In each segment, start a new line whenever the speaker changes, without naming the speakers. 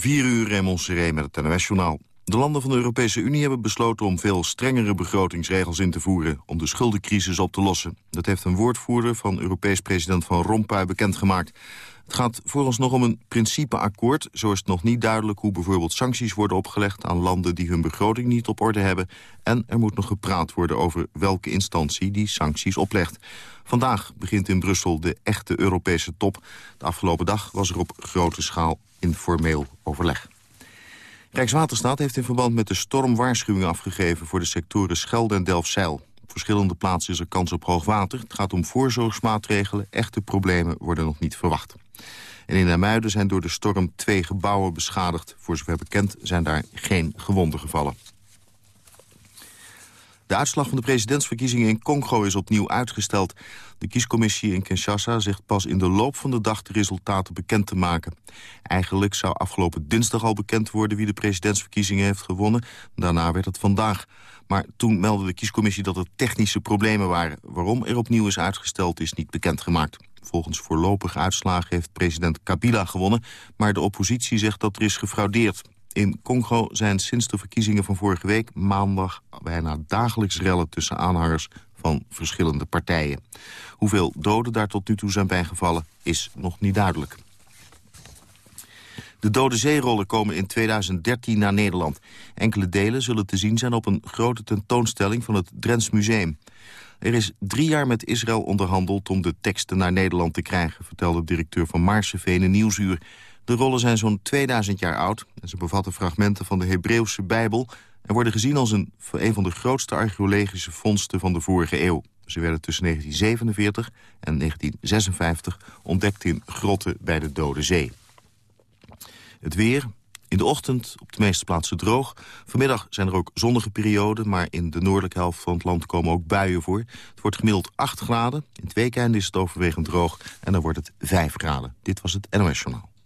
4 uur Raymond Seré met het NOS-journaal. De landen van de Europese Unie hebben besloten om veel strengere begrotingsregels in te voeren om de schuldencrisis op te lossen. Dat heeft een woordvoerder van Europees president Van Rompuy bekendgemaakt. Het gaat vooralsnog om een principeakkoord. Zo is het nog niet duidelijk hoe bijvoorbeeld sancties worden opgelegd aan landen die hun begroting niet op orde hebben. En er moet nog gepraat worden over welke instantie die sancties oplegt. Vandaag begint in Brussel de echte Europese top. De afgelopen dag was er op grote schaal informeel overleg. Rijkswaterstaat heeft in verband met de storm waarschuwingen afgegeven... voor de sectoren Schelde en Delfzijl. Op verschillende plaatsen is er kans op hoogwater. Het gaat om voorzorgsmaatregelen. Echte problemen worden nog niet verwacht. En in Hermuiden zijn door de storm twee gebouwen beschadigd. Voor zover bekend zijn daar geen gewonden gevallen. De uitslag van de presidentsverkiezingen in Congo is opnieuw uitgesteld. De kiescommissie in Kinshasa zegt pas in de loop van de dag de resultaten bekend te maken. Eigenlijk zou afgelopen dinsdag al bekend worden wie de presidentsverkiezingen heeft gewonnen. Daarna werd het vandaag. Maar toen meldde de kiescommissie dat er technische problemen waren. Waarom er opnieuw is uitgesteld is niet bekendgemaakt. Volgens voorlopige uitslagen heeft president Kabila gewonnen... maar de oppositie zegt dat er is gefraudeerd. In Congo zijn sinds de verkiezingen van vorige week maandag bijna dagelijks rellen tussen aanhangers van verschillende partijen. Hoeveel doden daar tot nu toe zijn bijgevallen is nog niet duidelijk. De dode zeerollen komen in 2013 naar Nederland. Enkele delen zullen te zien zijn op een grote tentoonstelling van het Drents Museum. Er is drie jaar met Israël onderhandeld om de teksten naar Nederland te krijgen... vertelde directeur van Maarseveen Nieuwsuur. De rollen zijn zo'n 2000 jaar oud en ze bevatten fragmenten van de Hebreeuwse Bijbel... en worden gezien als een, een van de grootste archeologische vondsten van de vorige eeuw. Ze werden tussen 1947 en 1956 ontdekt in grotten bij de Dode Zee. Het weer, in de ochtend op de meeste plaatsen droog. Vanmiddag zijn er ook zonnige perioden, maar in de noordelijke helft van het land komen ook buien voor. Het wordt gemiddeld 8 graden. In het weekend is het overwegend droog en dan wordt het 5 graden. Dit was het NOS Journaal.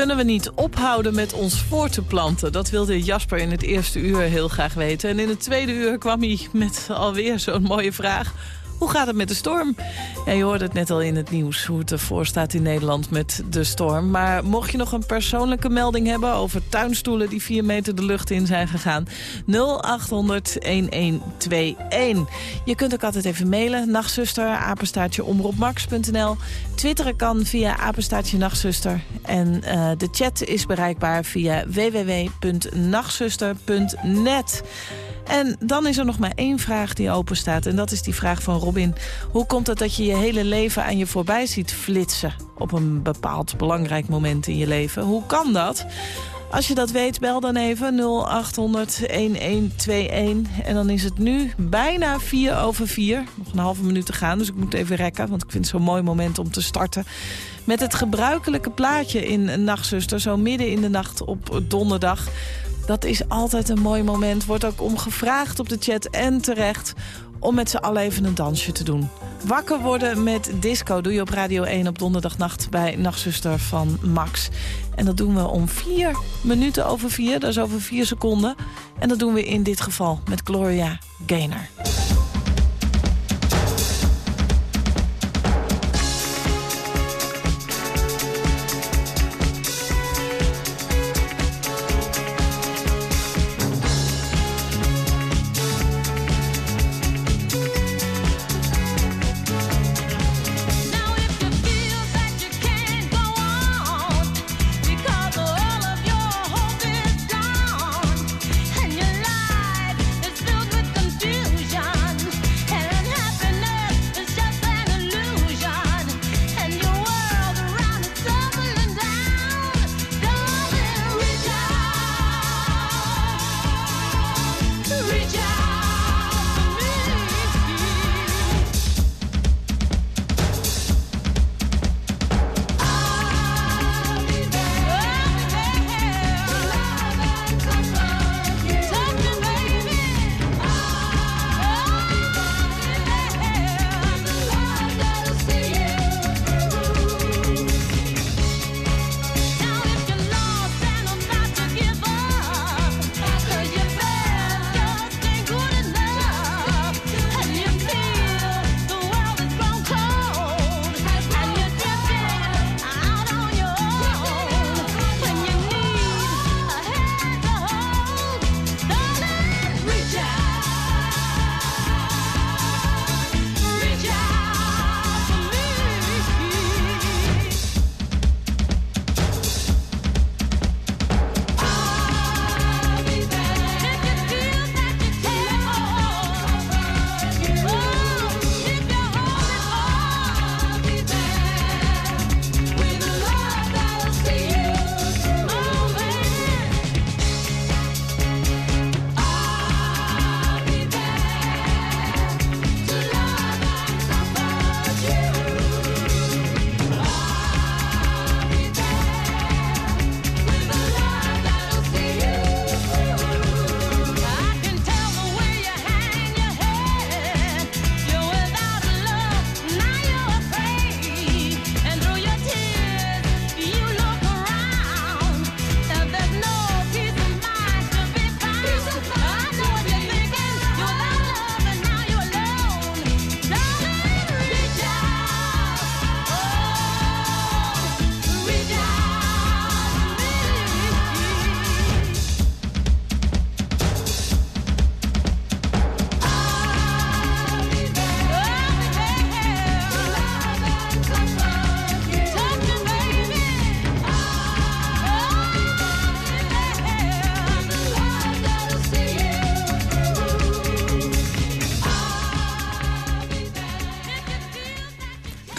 Kunnen we niet ophouden met ons voor te planten? Dat wilde Jasper in het eerste uur heel graag weten. En in het tweede uur kwam hij met alweer zo'n mooie vraag. Hoe gaat het met de storm? Je hoorde het net al in het nieuws hoe het ervoor staat in Nederland met de storm. Maar mocht je nog een persoonlijke melding hebben over tuinstoelen die vier meter de lucht in zijn gegaan. 0800-1121. Je kunt ook altijd even mailen. Nachtzuster, apenstaartje omroepmax.nl. Twitteren kan via apenstaartje nachtzuster. En uh, de chat is bereikbaar via www.nachtzuster.net. En dan is er nog maar één vraag die open staat. En dat is die vraag van Robin. Hoe komt het dat je je hele leven aan je voorbij ziet flitsen... op een bepaald belangrijk moment in je leven? Hoe kan dat? Als je dat weet, bel dan even 0800-1121. En dan is het nu bijna 4 over 4. Nog een halve minuut te gaan, dus ik moet even rekken. Want ik vind het zo'n mooi moment om te starten. Met het gebruikelijke plaatje in Nachtzuster. Zo midden in de nacht op donderdag. Dat is altijd een mooi moment. Wordt ook om gevraagd op de chat en terecht om met z'n allen even een dansje te doen. Wakker worden met disco doe je op Radio 1 op donderdagnacht bij Nachtzuster van Max. En dat doen we om vier minuten over vier, dat is over vier seconden. En dat doen we in dit geval met Gloria Gaynor.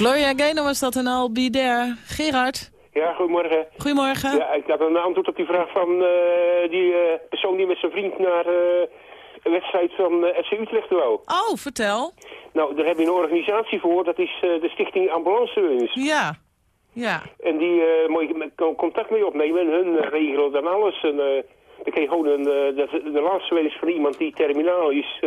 Gloria Gaynor was dat en al there. Gerard,
Ja, goedemorgen.
goedemorgen.
Ja, ik had een antwoord op die vraag van eh, die eh, persoon die met zijn vriend naar eh, een wedstrijd van FC Utrecht wou.
Oh, vertel.
Nou, daar heb je een organisatie voor, dat is de Stichting Ambulancewinst.
Ja, ja.
En die moet je contact mee opnemen en hun regelen dan alles. En dan krijg je gewoon een, dat, de laatste wens van iemand die terminaal is,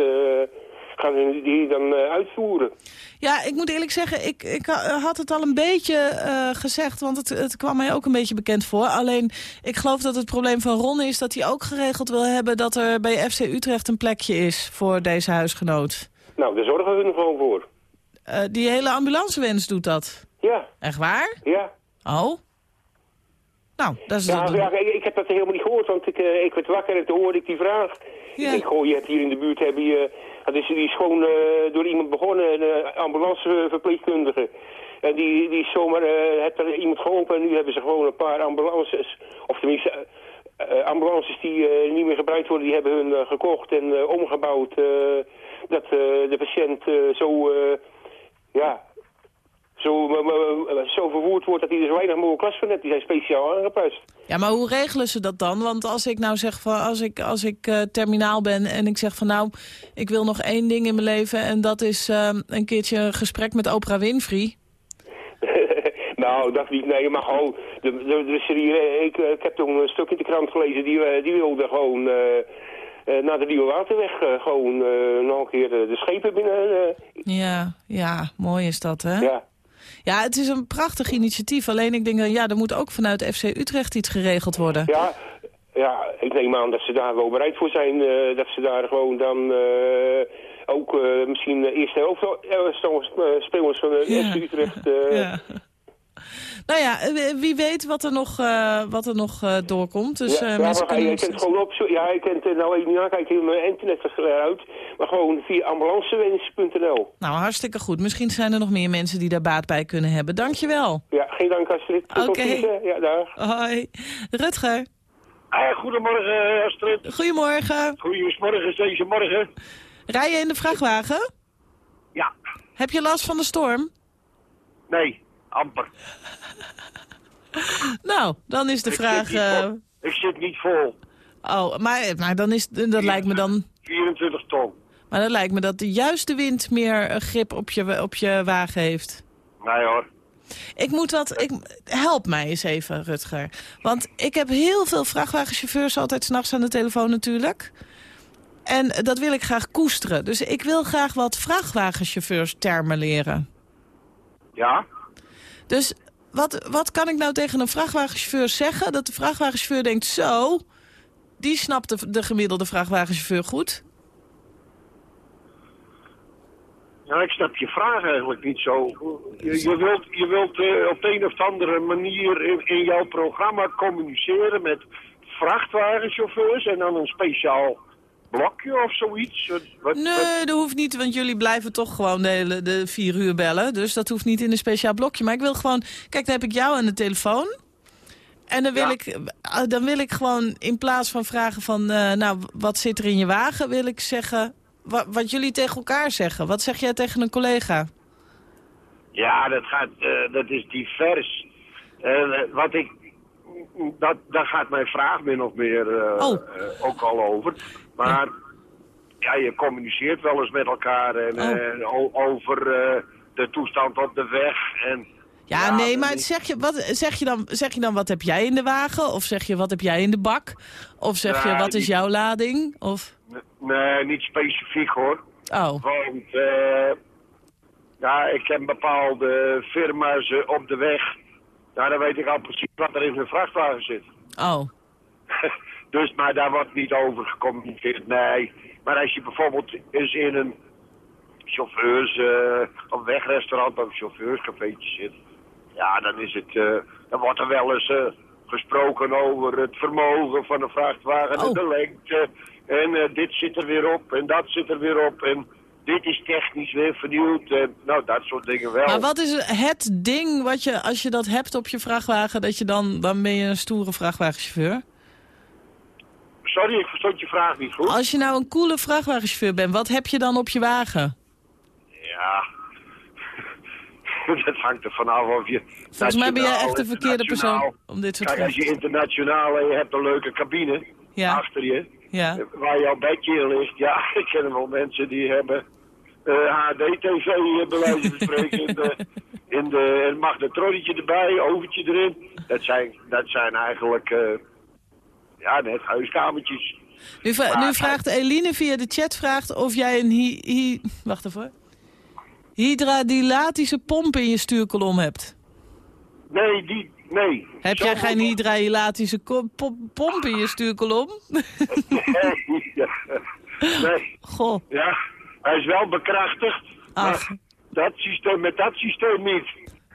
gaan die dan eh, uitvoeren.
Ja, ik moet eerlijk zeggen, ik, ik ha- had het al een beetje eh, gezegd, want het, het kwam mij ook een beetje bekend voor. Alleen, ik geloof dat het probleem van Ron is dat hij ook geregeld wil hebben dat er bij FC Utrecht een plekje is voor deze huisgenoot.
Nou, daar zorgen we er gewoon voor.
Eh, die hele ambulancewens doet dat.
Ja,
Echt waar?
ja.
Oh? Nou, dat is...
Ja, ja ik, heb dat helemaal niet gehoord, want ik, eh, ik werd wakker en toen hoorde ik die vraag.
Ja.
Ik denk, goh, je hebt hier in de buurt, heb je, eh, dat is, die is gewoon eh, door iemand begonnen, een ambulanceverpleegkundige. En die, die is zomaar, heeft er iemand geholpen en nu hebben ze gewoon een paar ambulances, of tenminste ambulances die niet meer gebruikt worden, die hebben hun gekocht en omgebouwd. dat de patiënt zo, ja, zo, zo wordt dat hij er zo weinig mogelijk last van heeft. Die zijn speciaal aangepast.
Ja, maar hoe regelen ze dat dan? Want als ik nou zeg van als ik, als ik eh, terminaal ben en ik zeg van nou, ik wil nog één ding in mijn leven en dat is eh, een keertje een gesprek met Oprah Winfrey.
nou, dat niet. Nee, maar gewoon... De, de, de serie, eh, ik, ik heb toen een stuk in de krant gelezen. Die, die wilde gewoon naar de Nieuwe Waterweg gewoon eh, nog een keer de, de schepen binnen...
Ja, ja, mooi is dat hè?
ja.
Ja, het is een prachtig initiatief. Alleen ik denk, dat, ja, er moet ook vanuit FC Utrecht iets geregeld worden.
Ja, ja, ik neem aan dat ze daar wel bereid voor zijn. eh, dat ze daar gewoon dan eh, ook eh, misschien de eerste helft spelers van. FC Utrecht...
Ja. Nou ja, eh, wie weet wat er nog, eh, wat er nog eh, doorkomt. Dus
ja,
eh,
ja,
mensen
maar je kent gewoon op, zo- ja, je kent eh, nou even niet nakijken in mijn internet eruit, maar gewoon via ambulancewens.nl.
Nou, hartstikke goed. Misschien zijn er nog meer mensen die daar baat bij kunnen hebben. Dankjewel.
Ja, geen dank Astrid.
Oké.
Ja, dag.
Hoi. Rutger,
Ah, goedemorgen Astrid.
goedemorgen.
Goedemorgen deze morgen.
Rij je in de vrachtwagen?
Ja,
Heb je last van de storm?
nee, amper.
Nou, dan is de
Ik
vraag...
zit
eh.
Ik zit niet vol.
oh, maar, maar dan is, dat lijkt me dan...
24 ton.
Maar dat lijkt me dat de juiste wind meer eh, grip op je, op je wagen heeft.
Nee hoor.
Ik moet wat... Ik, help mij eens even, Rutger. Want ik heb heel veel vrachtwagenchauffeurs altijd s'nachts aan de telefoon natuurlijk. En dat wil ik graag koesteren. Dus ik wil graag wat vrachtwagenchauffeurs termen leren.
Ja?
Dus wat, wat kan ik nou tegen een vrachtwagenchauffeur zeggen... dat de vrachtwagenchauffeur denkt, zo... die snapt de, de gemiddelde vrachtwagenchauffeur goed...
Ja, ik snap je vraag eigenlijk niet zo. Je, je wilt, je wilt eh, op de een of andere manier in jouw programma communiceren met vrachtwagenchauffeurs en dan een speciaal blokje of zoiets. Wat, wat-
Nee, dat hoeft niet, want jullie blijven toch gewoon de, hele, de vier uur bellen. Dus dat hoeft niet in een speciaal blokje. Maar ik wil gewoon... Kijk, dan heb ik jou aan de telefoon. En dan wil,
Ja.
ik, eh, dan wil ik gewoon in plaats van vragen van... eh, nou, wat zit er in je wagen? Wil ik zeggen wa- wat jullie tegen elkaar zeggen. Wat zeg jij tegen een collega?
Ja, dat, gaat, eh, dat is divers. Wat ik, dat, daar gaat mijn vraag min of meer
Oh.
ook al over. Maar ja. je communiceert wel eens met elkaar en,
Oh.
eh, over eh, de toestand op de weg. En,
Ja, nee, maar zeg je, wat, zeg, je dan, zeg je dan wat heb jij in de wagen? Of zeg je wat heb jij in de bak? Of zeg je wat is jouw lading? Of,
Nee, niet specifiek hoor.
oh,
Want eh, ja, ik ken bepaalde firma's op de weg. Ja, dan weet ik al precies wat er in hun vrachtwagen zit.
oh.
dus, maar daar wordt niet over gecommuniceerd, nee. Maar als je bijvoorbeeld eens in een chauffeurs, eh of wegrestaurant of chauffeurscafeetje zit, ja, dan is het, eh, dan wordt er wel eens eh, gesproken over het vermogen van een vrachtwagen en
Oh.
de lengte. En dit zit er weer op en dat zit er weer op en dit is technisch weer vernieuwd. En, nou, dat soort dingen wel.
Maar wat is het ding wat je, als je dat hebt op je vrachtwagen, dat je dan, dan ben je een stoere vrachtwagenchauffeur?
Sorry, ik verstond je vraag niet goed.
Als je nou een coole vrachtwagenchauffeur bent, wat heb je dan op je wagen?
Ja. dat hangt er vanaf of je...
Volgens mij ben jij echt de verkeerde persoon om dit soort
Kijk, als je internationaal en je hebt een leuke cabine
Ja.
achter je,
Ja.
waar jouw bedje in ligt. Ja, ik ken wel mensen die hebben eh HD-TV, eh, bij wijze van spreken, in de, in de, een magnetronnetje erbij, overtje erin. Dat zijn, dat zijn eigenlijk, eh, ja, net huiskamertjes.
Nu, vra- nu vraagt Eline via de chat vraagt of jij een hy- wacht even. hydradilatische pomp in je stuurkolom hebt.
Nee, die, nee.
Heb
Zo
jij geen hydradilatische pomp in je stuurkolom?
Nee,
Goh,
ja. Hij is wel bekrachtigd,
ach.
dat systeem, met dat systeem niet.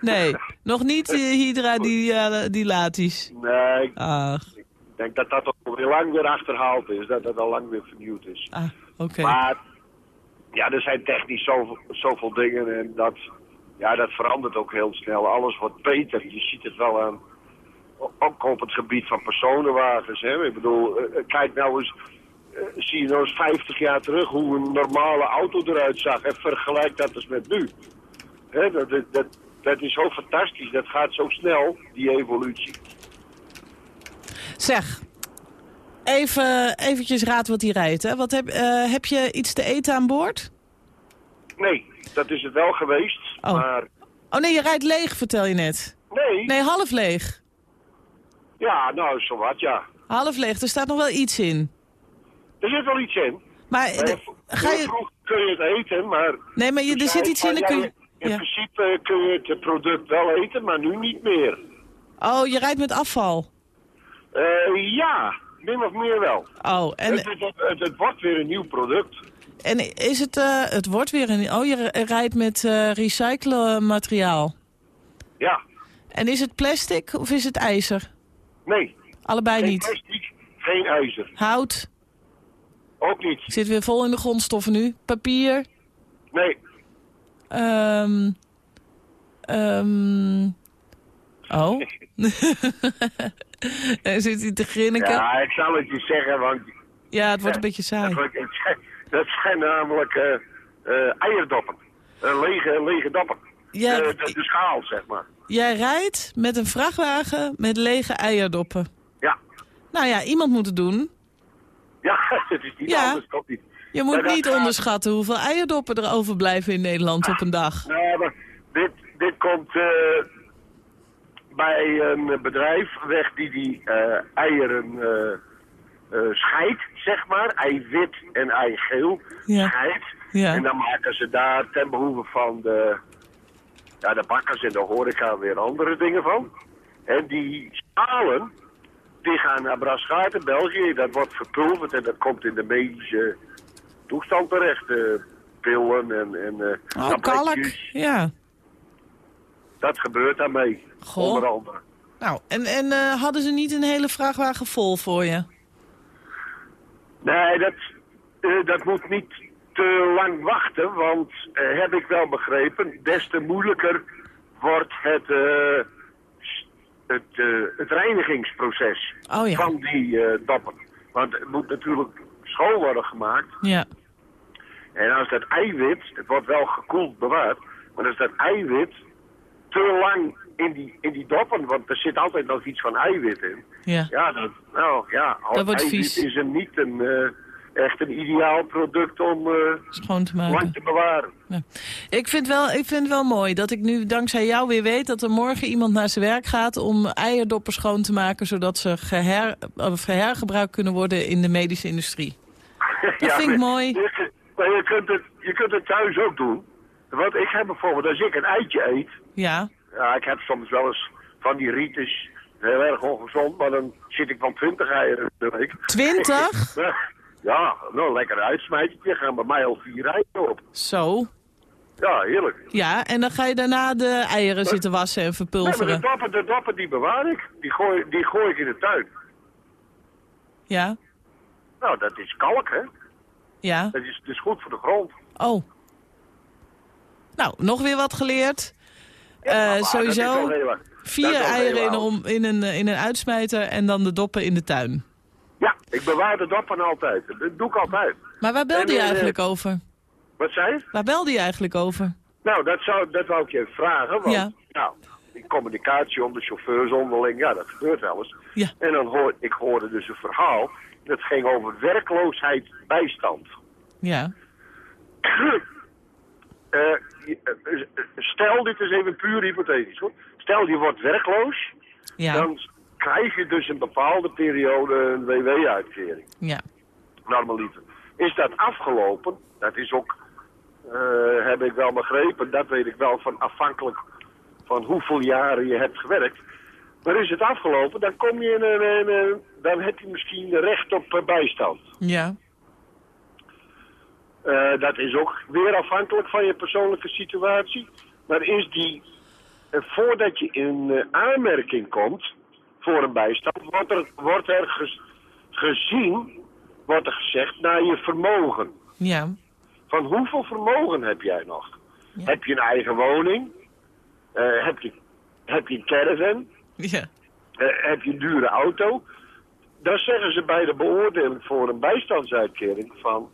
Nee, nog niet eh, hydradilatisch.
Nee,
Ach,
denk dat dat al weer lang weer achterhaald is, dat dat al lang weer vernieuwd is.
ah, oké.
Maar ja, er zijn technisch zoveel, zoveel dingen en dat, ja, dat verandert ook heel snel. Alles wordt beter. Je ziet het wel aan, ook op het gebied van personenwagens. Hè? Ik bedoel, eh, eh, kijk nou eens, eh, zie je nou eens 50 jaar terug hoe een normale auto eruit zag en vergelijk dat eens met nu. Hè? Dat, dat, dat, dat is zo fantastisch, dat gaat zo snel, die evolutie.
Zeg, even eventjes raad wat hij rijdt. Hè? Wat heb, eh, heb je iets te eten aan boord?
Nee, dat is het wel geweest,
Oh.
maar
Oh nee, je rijdt leeg, vertel je net.
nee,
Nee, half leeg.
ja, nou, zowat, ja.
Half leeg, er staat nog wel iets in.
Er zit wel iets in.
Maar
Eh,
ga je...
Vroeger kun je het eten, maar...
Nee, maar je, er zit iets in, dan kun je...
In
Ja.
principe kun je het product wel eten, maar nu niet meer.
Oh, je rijdt met afval.
Eh, ja, min of meer wel.
Oh, en,
Het, het, het, het wordt weer een nieuw product.
en is het... eh, het wordt weer een... Oh, je rijdt met eh recyclen materiaal.
Ja,
En is het plastic of is het ijzer?
nee.
Allebei
Geen
niet.
plastic, geen ijzer.
Hout.
Ook niet.
Ik zit weer vol in de grondstoffen nu. Papier.
Nee.
Ehm ehm oh. Er zit hij te grinniken. Ja.
Ja, ik zal het je zeggen, want
het wordt een beetje saai.
dat, zijn, namelijk eh, eh, eierdoppen. Een lege, lege doppen.
Ja,
Eh, de, de schaal, zeg maar.
Jij rijdt met een vrachtwagen met lege eierdoppen.
Ja.
Nou ja, iemand moet het doen.
Ja, het is niet
Ja.
anders, komt niet.
Je moet
Maar
niet onderschatten hoeveel eierdoppen er overblijven in Nederland op een dag.
Nee, maar dit, dit komt bij een bedrijf weg die die eh, eieren eh, eh, scheidt, zeg maar. Eiwit en eigeel
Ja.
scheidt.
Ja.
En dan maken ze daar ten behoeve van de, ja, de bakkers en de horeca weer andere dingen van. En die schalen, die gaan naar Braschaat België. Dat wordt verpulverd en dat komt in de medische toestand terecht. eh, pillen en, en
Oh, kalk. Ja.
Dat gebeurt daarmee,
Goh.
onder andere.
Nou, en, en eh, hadden ze niet een hele vrachtwagen vol voor je?
Nee, dat, eh, dat moet niet te lang wachten, want eh, heb ik wel begrepen, des te moeilijker wordt het, het, het reinigingsproces
Oh ja.
van die doppen. Want het moet natuurlijk schoon worden gemaakt.
Ja.
En als dat eiwit, het wordt wel gekoeld bewaard, maar als dat eiwit te lang in die, in die doppen, want er zit altijd nog iets van eiwit in.
Ja.
Ja, dat, nou ja, als
Dat wordt
eiwit
vies.
is er niet een, eh, echt een ideaal product om eh,
Schoon te
lang
maken.
te bewaren.
Ja. Ik, vind wel, ik vind het wel mooi dat ik nu dankzij jou weer weet... dat er morgen iemand naar zijn werk gaat om eierdoppen schoon te maken... zodat ze geher, of hergebruikt kunnen worden in de medische industrie. Dat vind ik mooi.
Je, maar je, kunt het, je kunt het thuis ook doen. Want ik heb bijvoorbeeld, als ik een eitje eet...
Ja,
Ja, ik heb soms wel eens van die rietjes, heel erg ongezond, maar dan zit ik van 20 eieren in de week.
20?
Ja, nou, lekker uitsmijtje. Gaan bij mij al vier eieren op.
Zo.
Ja, heerlijk.
Ja, en dan ga je daarna de eieren zitten wassen en
Nee, maar de
verpulveren.
doppen, de doppen die bewaar ik. Die gooi, die gooi ik in de tuin.
Ja,
Nou, dat is kalk, hè.
ja.
Dat is, is goed voor de grond.
Oh. Nou, nog weer wat geleerd.
Ja,
Eh, sowieso vier eieren in, om, in, een, eh, in een uitsmijter en dan de doppen in de tuin.
Ja, ik bewaar de doppen altijd. Dat doe ik altijd.
Maar waar belde
En,
je
eh,
eigenlijk over?
Wat zei je?
Waar belde je eigenlijk over?
Nou, dat, zou, dat wou ik je even vragen. Want,
Ja.
nou, die communicatie onder chauffeurs onderling, ja, dat gebeurt wel eens.
Ja.
En dan hoor ik hoorde dus een verhaal. Dat ging over werkloosheid bijstand.
Ja.
Eh, eh, stel, dit is even puur hypothetisch hoor. Stel je wordt werkloos,
Ja.
dan krijg je dus een bepaalde periode een WW-uitkering.
Ja.
Normaliter. Is dat afgelopen? Dat is ook, eh, heb ik wel begrepen, dat weet ik wel van afhankelijk van hoeveel jaren je hebt gewerkt. Maar is het afgelopen, dan kom je in een, in een- dan heb je misschien recht op bijstand.
Ja.
Eh, dat is ook weer afhankelijk van je persoonlijke situatie. Maar is die, eh, voordat je in eh, aanmerking komt voor een bijstand, wordt er, wordt er gezien, wordt er gezegd, naar je vermogen.
Ja.
Van hoeveel vermogen heb jij nog?
Ja.
Heb je een eigen woning? Heb, je, heb je een caravan?
Ja.
Heb je een dure auto? Dan zeggen ze bij de beoordeling voor een bijstandsuitkering van...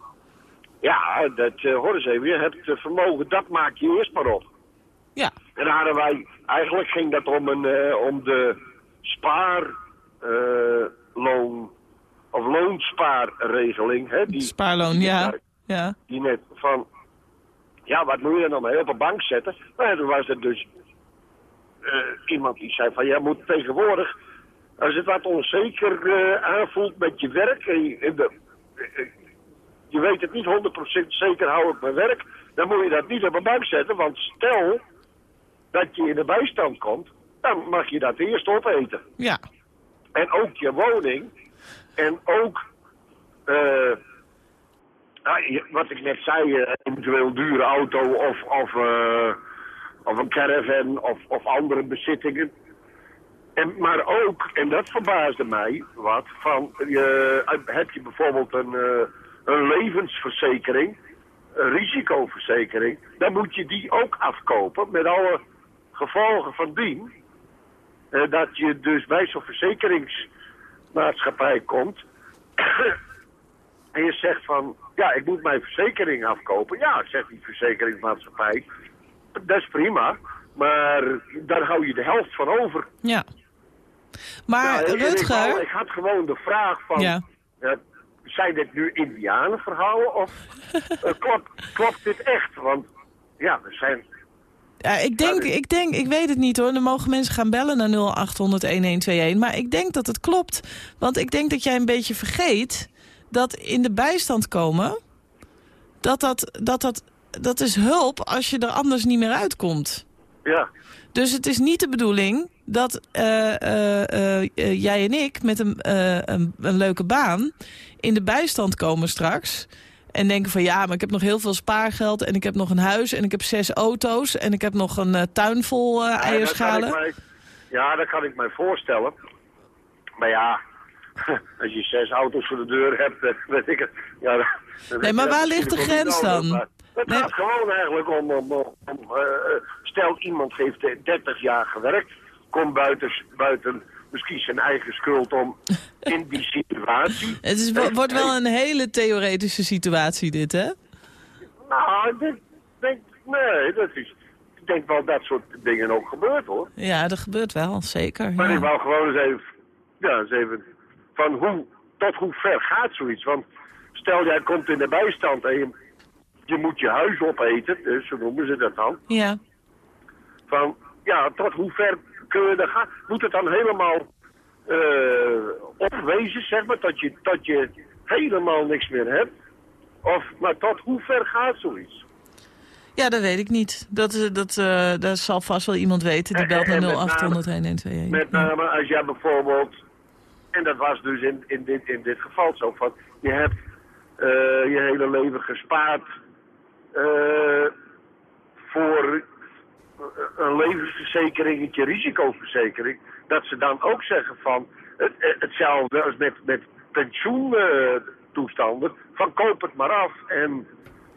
Ja, dat, eh hoor eens even, je hebt eh, vermogen, dat maak je eerst maar op.
Ja.
En dan hadden wij, eigenlijk ging dat om, een, eh, om de spaarloon, of loonspaarregeling. Hè, die,
Spaarloon, ja. Ja.
die net van, ja, wat moet je nou mee op een bank zetten? Maar toen was er dus eh, iemand die zei van, ja, moet tegenwoordig, als het wat onzeker eh, aanvoelt met je werk, en de, eh, je weet het niet 100% zeker, hou ik mijn werk, dan moet je dat niet op een bank zetten, want stel dat je in de bijstand komt, dan mag je dat eerst opeten.
Ja.
En ook je woning. En ook, eh, nou, wat ik net zei, eh, eventueel dure auto of, of, eh, of een caravan of, of andere bezittingen. En, maar ook, en dat verbaasde mij wat, van, heb je bijvoorbeeld een, een levensverzekering, een risicoverzekering, dan moet je die ook afkopen met alle gevolgen van dien. Eh, dat je dus bij zo'n verzekeringsmaatschappij komt. en je zegt van, ja, ik moet mijn verzekering afkopen. Ja, zegt die verzekeringsmaatschappij. Dat is prima, maar daar hou je de helft van over.
Ja. Maar
ik
Rutger...
Ik had gewoon de vraag van,
Ja.
eh, zijn dit nu indianenverhalen of eh, klopt, klopt dit echt? Want ja, er zijn
Ja, ik denk, ik denk, ik weet het niet hoor. Dan mogen mensen gaan bellen naar 0800-1121. Maar ik denk dat het klopt. Want ik denk dat jij een beetje vergeet dat in de bijstand komen... dat dat, dat, dat, dat is hulp als je er anders niet meer uitkomt.
ja,
Dus het is niet de bedoeling dat eh, eh, eh, jij en ik met een, een, een leuke baan in de bijstand komen straks. En denken van ja, maar ik heb nog heel veel spaargeld en ik heb nog een huis en ik heb zes auto's en ik heb nog een tuin vol
Ja, dat kan
eierschalen.
mij- ja, dat kan ik mij voorstellen. Maar ja, als je zes auto's voor de deur hebt, weet ik het. Ja,
Nee, maar waar ligt de grens dan?
Het
Nee.
gaat gewoon eigenlijk om, om, om, om, stel iemand heeft eh, 30 jaar gewerkt, komt buiten, buiten misschien zijn eigen schuld om in die situatie.
Het is, wo- wordt wel een hele theoretische situatie dit, hè?
Nou, ik denk, denk, nee, dat is, ik denk wel dat soort dingen ook gebeurt hoor.
Ja, dat gebeurt wel, zeker.
Maar ik
Ja.
wou gewoon eens even, ja, eens even van hoe, tot hoe ver gaat zoiets? Want stel jij komt in de bijstand en je, je moet je huis opeten, dus zo noemen ze dat dan.
ja.
Van, ja, tot hoe ver kun? Moet het dan helemaal eh opwezen, zeg maar, dat je, dat je helemaal niks meer hebt? Of, maar tot hoe ver gaat zoiets?
Ja, dat weet ik niet. Dat, is- dat, eh, dat zal vast wel iemand weten. Die belt naar
met name-
0800 1121.
Met name als jij bijvoorbeeld, en dat was dus in, in, dit, in dit geval zo, van je hebt eh, je hele leven gespaard eh, voor een levensverzekeringetje, risicoverzekering, dat ze dan ook zeggen van het, hetzelfde als met, met pensioentoestanden, van koop het maar af en,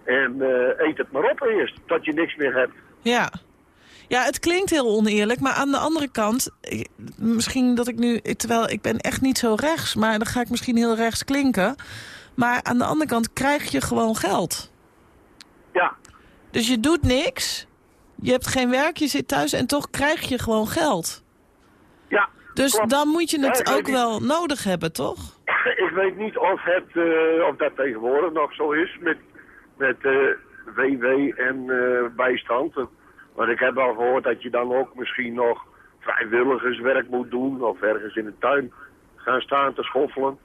en eh, eet het maar op eerst, tot je niks meer hebt.
Ja. Ja, het klinkt heel oneerlijk, maar aan de andere kant... misschien dat ik nu... Terwijl ik ben echt niet zo rechts, maar dan ga ik misschien heel rechts klinken. Maar aan de andere kant krijg je gewoon geld.
Ja,
Dus je doet niks Je hebt geen werk, je zit thuis en toch krijg je gewoon geld.
Ja,
Dus
klopt.
dan moet je het ook wel nodig hebben, toch?
Ik weet niet of, het, eh, of dat tegenwoordig nog zo is met, met eh, WW en eh, bijstand. Want ik heb al gehoord dat je dan ook misschien nog vrijwilligerswerk moet doen of ergens in de tuin gaan staan te schoffelen.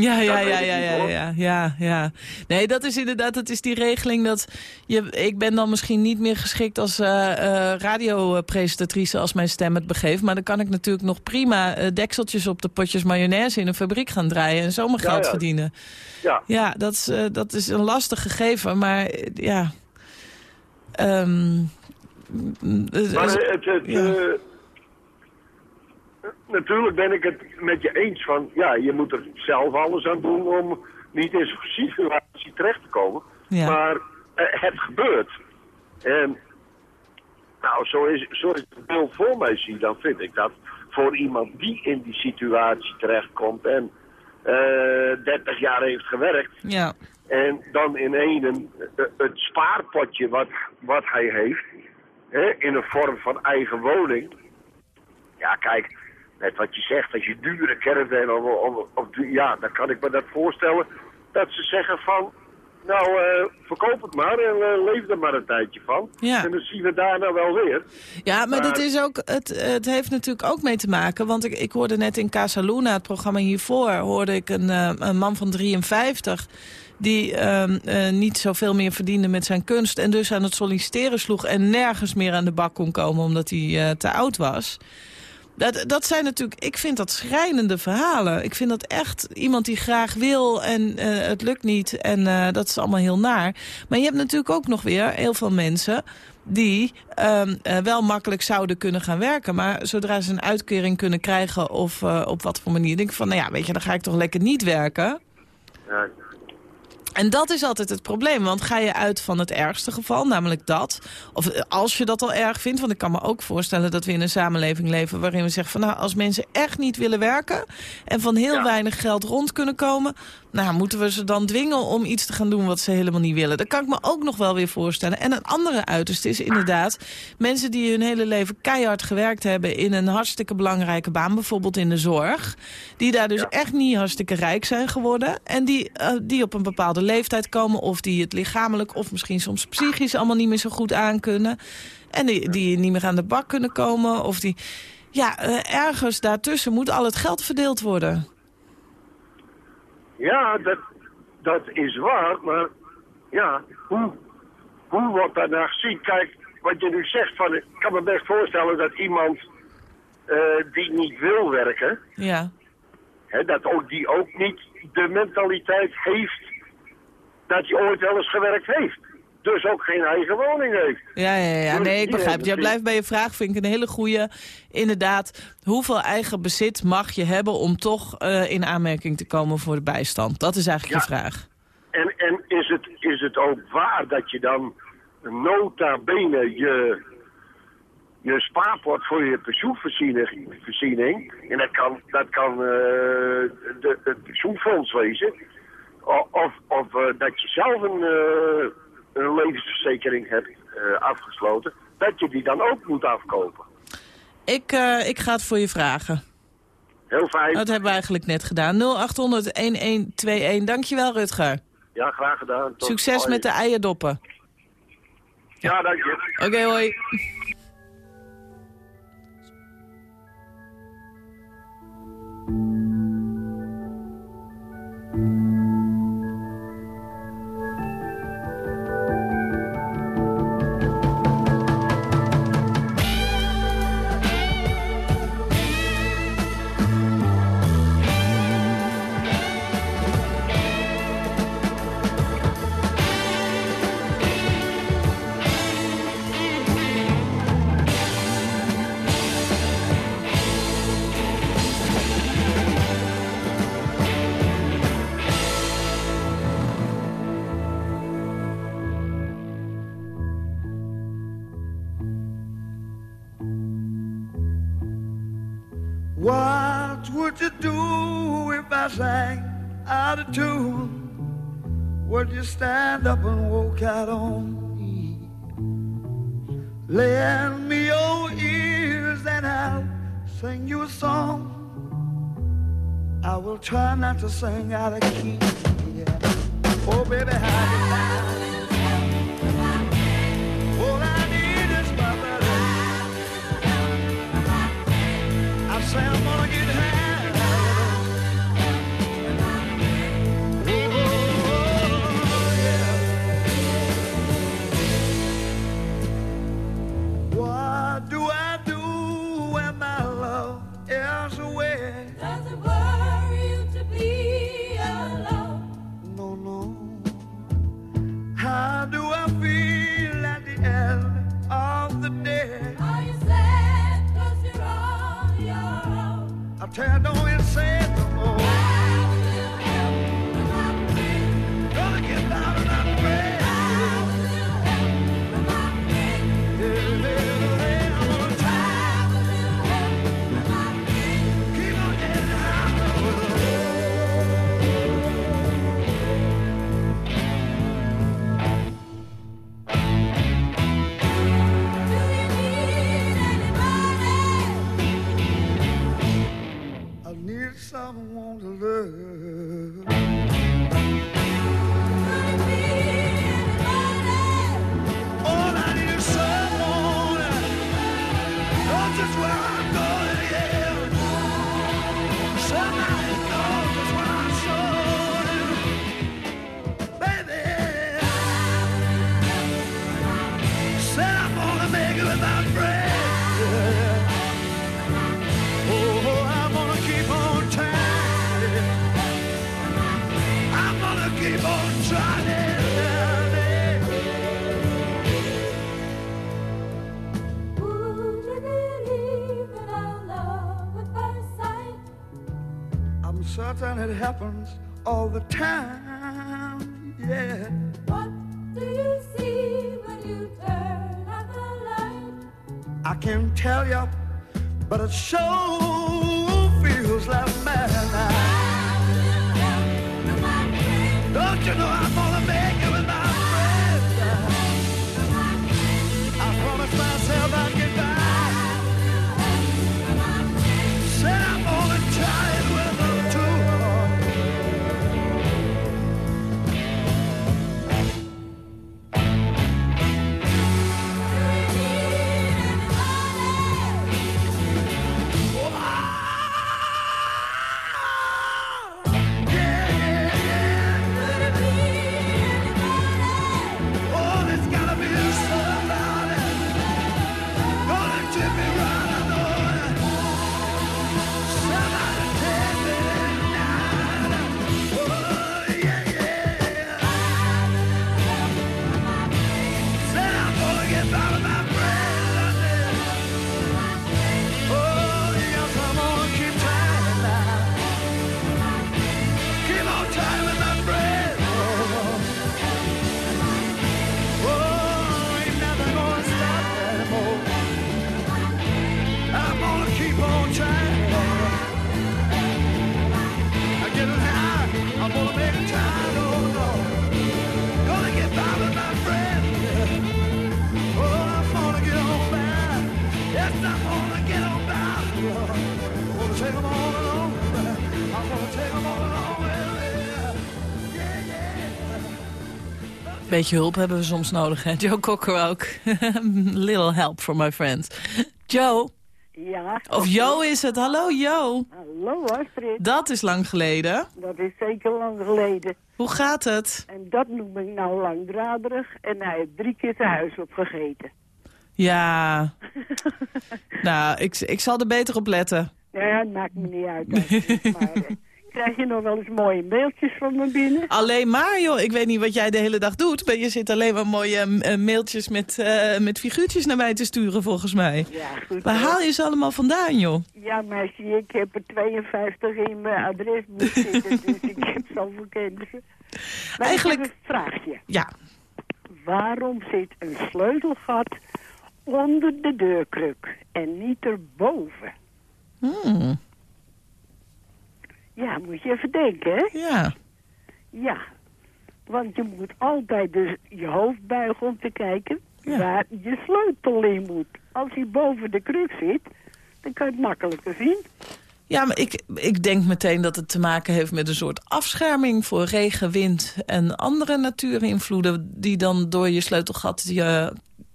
Ja, ja, ja, ja, ja, ja, ja, ja. Nee, dat is inderdaad, dat is die regeling dat je, ik ben dan misschien niet meer geschikt als eh, eh, radiopresentatrice als mijn stem het begeeft. Maar dan kan ik natuurlijk nog prima eh, dekseltjes op de potjes mayonaise in een fabriek gaan draaien en zo mijn
Ja,
geld
ja.
verdienen.
Ja,
Ja, dat is, dat is een lastig gegeven, maar ja. Ehm, mm, eh,
maar
eh,
het, het,
ja.
Eh, natuurlijk ben ik het met je eens van, ja, je moet er zelf alles aan doen om niet in zo'n situatie terecht te komen.
Ja.
Maar eh, het gebeurt. En nou, zo is, zo is het beeld voor mij zie, dan vind ik dat voor iemand die in die situatie terechtkomt en eh 30 jaar heeft gewerkt,
ja.
en dan in een, een, het spaarpotje wat, wat hij heeft, hè, in een vorm van eigen woning. Ja, kijk, net wat je zegt, als je dure caravan of, of, ja, dan kan ik me dat voorstellen dat ze zeggen van, nou, eh, verkoop het maar en eh, leef er maar een tijdje van.
Ja.
En dan zien we daarna wel weer.
Ja, maar
Maar-
dat is ook, het, het heeft natuurlijk ook mee te maken. Want ik, ik hoorde net in Casa Luna, het programma hiervoor... hoorde ik een, eh, een man van 53 die eh, niet zoveel meer verdiende met zijn kunst... en dus aan het solliciteren sloeg en nergens meer aan de bak kon komen... omdat hij te oud was. Dat, dat zijn natuurlijk, ik vind dat schrijnende verhalen. Ik vind dat echt iemand die graag wil en eh, het lukt niet. En eh, dat is allemaal heel naar. Maar je hebt natuurlijk ook nog weer heel veel mensen die ehm, eh, wel makkelijk zouden kunnen gaan werken. Maar zodra ze een uitkering kunnen krijgen of op wat voor manier... denk ik van, nou ja, weet je, dan ga ik toch lekker niet werken.
Ja,
En dat is altijd het probleem. Want ga je uit van het ergste geval, namelijk dat... of eh, als je dat al erg vindt... want ik kan me ook voorstellen dat we in een samenleving leven... waarin we zeggen van nou, als mensen echt niet willen werken... en van heel
Ja.
weinig geld rond kunnen komen... nou, moeten we ze dan dwingen om iets te gaan doen wat ze helemaal niet willen. Dat kan ik me ook nog wel weer voorstellen. En een andere uiterste is inderdaad... mensen die hun hele leven keihard gewerkt hebben... in een hartstikke belangrijke baan, bijvoorbeeld in de zorg... die daar dus
Ja.
echt niet hartstikke rijk zijn geworden... en die, eh, die op een bepaalde leeftijd komen... of die het lichamelijk of misschien soms psychisch allemaal niet meer zo goed aankunnen... en die, die niet meer aan de bak kunnen komen... of die... Ja, eh, ergens daartussen moet al het geld verdeeld worden.
Ja, dat, dat is waar, maar ja, hoe, hoe wordt dat nou gezien? Kijk, wat je nu zegt, van, ik kan me best voorstellen dat iemand eh, die niet wil werken,
Ja,
hè, dat ook die ook niet de mentaliteit heeft dat hij ooit wel eens gewerkt heeft. Dus ook geen eigen woning heeft.
ja, ja, ja.
Dus
nee, ik begrijp het. Jij blijft bij je vraag, vind ik een hele goede. Inderdaad, hoeveel eigen bezit mag je hebben... om toch eh, in aanmerking te komen voor de bijstand? Dat is eigenlijk je vraag.
En, en is, het, is het ook waar dat je dan nota bene je, je spaarpot voor je pensioenvoorziening, voorziening, en dat kan, dat kan eh, de, het pensioenfonds wezen, of, of eh, dat je zelf een, een levensverzekering hebt eh, afgesloten, dat je die dan ook moet afkopen.
Ik, eh, ik ga het voor je vragen.
Heel fijn.
Dat hebben we eigenlijk net gedaan. 0800-1121. Dankjewel, Rutger.
Ja, graag gedaan. Tot-
Succes
hoi.
met de eierdoppen.
Ja, dank je.
Oké, hoi.
Stand up and walk out on me? Lend me your ears and I'll sing you a song. I will try not to sing out of key. Yeah. Oh, baby,
Beetje hulp hebben we soms nodig, hè? Joe Cocker ook. Little help from my friends. Joe,
Ja.
of Jo is het. Hallo Jo.
Hallo Astrid.
Dat is lang geleden.
Dat is zeker lang geleden.
Hoe gaat het?
En dat noem ik nou langdraderig. En hij heeft drie keer zijn huis opgegeten.
Ja. nou, ik, ik zal er beter op letten.
Nou ja, het maakt me niet uit. Maar krijg je nog wel eens mooie mailtjes van me binnen?
Alleen maar, joh. Ik weet niet wat jij de hele dag doet. Maar je zit alleen maar mooie eh, mailtjes met, eh, met figuurtjes naar mij te sturen, volgens mij.
Ja, goed.
Waar haal je ze allemaal vandaan, joh?
Ja, meisje, ik heb er 52 in mijn adresboek zitten. dus ik heb zoveel kennissen. Maar
Eigenlijk-
ik heb een vraagje.
Ja.
Waarom zit een sleutelgat onder de deurkruk en niet erboven?
Hmm,
Ja, moet je even denken, hè?
ja.
Ja. Want je moet altijd dus je hoofd buigen om te kijken.
Ja.
waar je sleutel in moet. Als hij boven de kruk zit, dan kan je het makkelijker zien.
Ja, maar ik, ik denk meteen dat het te maken heeft met een soort afscherming... voor regen, wind en andere natuurinvloeden... die dan door je sleutelgat je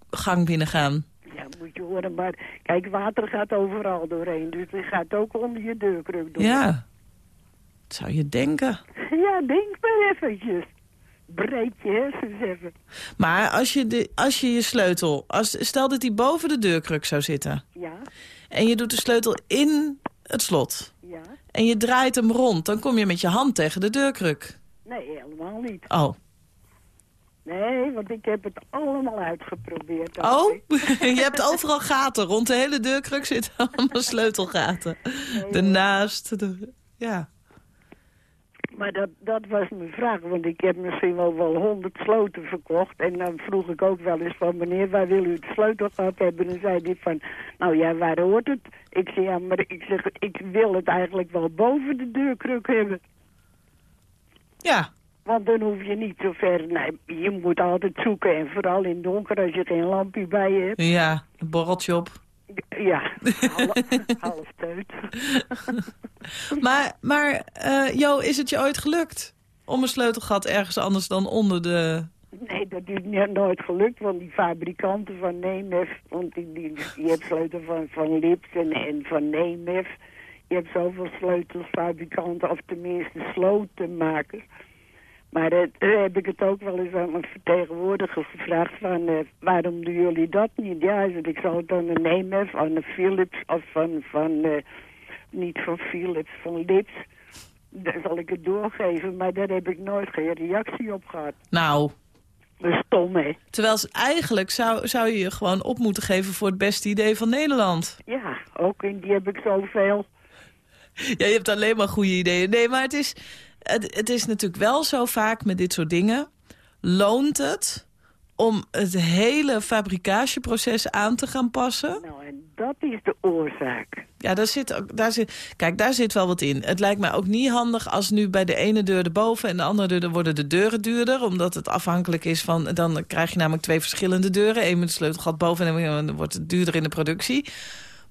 gang binnengaan.
Ja, moet je horen, maar kijk, water gaat overal doorheen. Dus het gaat ook onder je deurkruk door.
Ja, zou je denken.
Ja, denk maar eventjes. Breek je hersens even.
Maar als je, de, als je je sleutel... Als, stel dat die boven de deurkruk zou zitten...
Ja,
en je doet de sleutel in het slot...
ja.
en je draait hem rond... dan kom je met je hand tegen de deurkruk.
Nee, helemaal niet.
Oh.
Nee, want ik heb het allemaal uitgeprobeerd.
Oh? je hebt overal gaten. Rond de hele deurkruk zitten allemaal sleutelgaten. Daarnaast. De, ja.
Maar dat, dat was mijn vraag, want ik heb misschien wel wel honderd sloten verkocht. En dan vroeg ik ook wel eens van, meneer, waar wil u het sleutel gehad hebben? En dan zei hij van, nou ja, waar hoort het? Ik zeg, ja, maar ik, zeg, ik wil het eigenlijk wel boven de deurkruk hebben.
Ja.
Want dan hoef je niet zo ver. Nee, je moet altijd zoeken. En vooral in het donker als je geen lampje bij je hebt.
Ja, een borreltje op.
Ja, half, half teut.
Maar, maar eh, Jo, is het je ooit gelukt? Om een sleutelgat ergens anders dan onder de...
Nee, dat is nooit gelukt, want die fabrikanten van Nemef, want die, die, je hebt sleutel van, van Lips en, en van Nemef. Je hebt zoveel sleutelsfabrikanten, of tenminste slotenmakers. Maar daar heb ik het ook wel eens aan mijn vertegenwoordiger gevraagd van, eh, waarom doen jullie dat niet? Ja, zei, ik zal het aan de Nemef, aan de Philips, of van, van eh, niet van Philips, van Lips. Dan zal ik het doorgeven, maar daar heb ik nooit geen reactie op gehad.
Nou,
Dat is stom, hè?
terwijl ze- eigenlijk zou, zou je je gewoon op moeten geven... voor het beste idee van Nederland.
Ja, ook in die heb ik zoveel.
Ja, je hebt alleen maar goede ideeën. Nee, maar het is, het, het is natuurlijk wel zo vaak met dit soort dingen... loont het om het hele fabricatieproces aan te gaan passen...
Nou, en dat is de oorzaak.
Ja, daar zit ook, daar zit, kijk, daar zit wel wat in. Het lijkt mij ook niet handig als nu bij de ene deur erboven... en de andere deur worden de deuren duurder. Omdat het afhankelijk is van... dan krijg je namelijk twee verschillende deuren. Eén met een sleutelgat boven en dan wordt het duurder in de productie.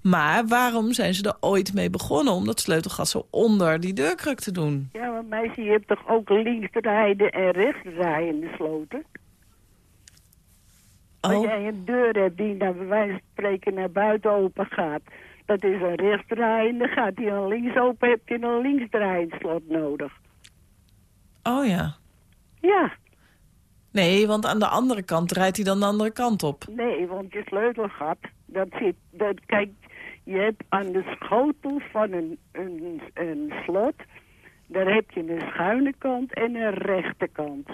Maar waarom zijn ze er ooit mee begonnen... om dat sleutelgat zo onder die deurkruk te doen?
Ja, maar meisje, je hebt toch ook linksdraaiende en rechtsdraaiende sloten? Als
Oh,
jij een deur hebt die naar bij wijze van spreken naar buiten open gaat... dat is een rechtsdraaiende. Gaat die naar links open, heb je een linksdraaiend slot nodig.
oh ja.
Ja,
Nee, want aan de andere kant draait hij dan de andere kant op.
nee, want je sleutelgat, dat zit... Dat, kijk, je hebt aan de schotel van een, een, een slot... daar heb je een schuine kant en een rechte kant.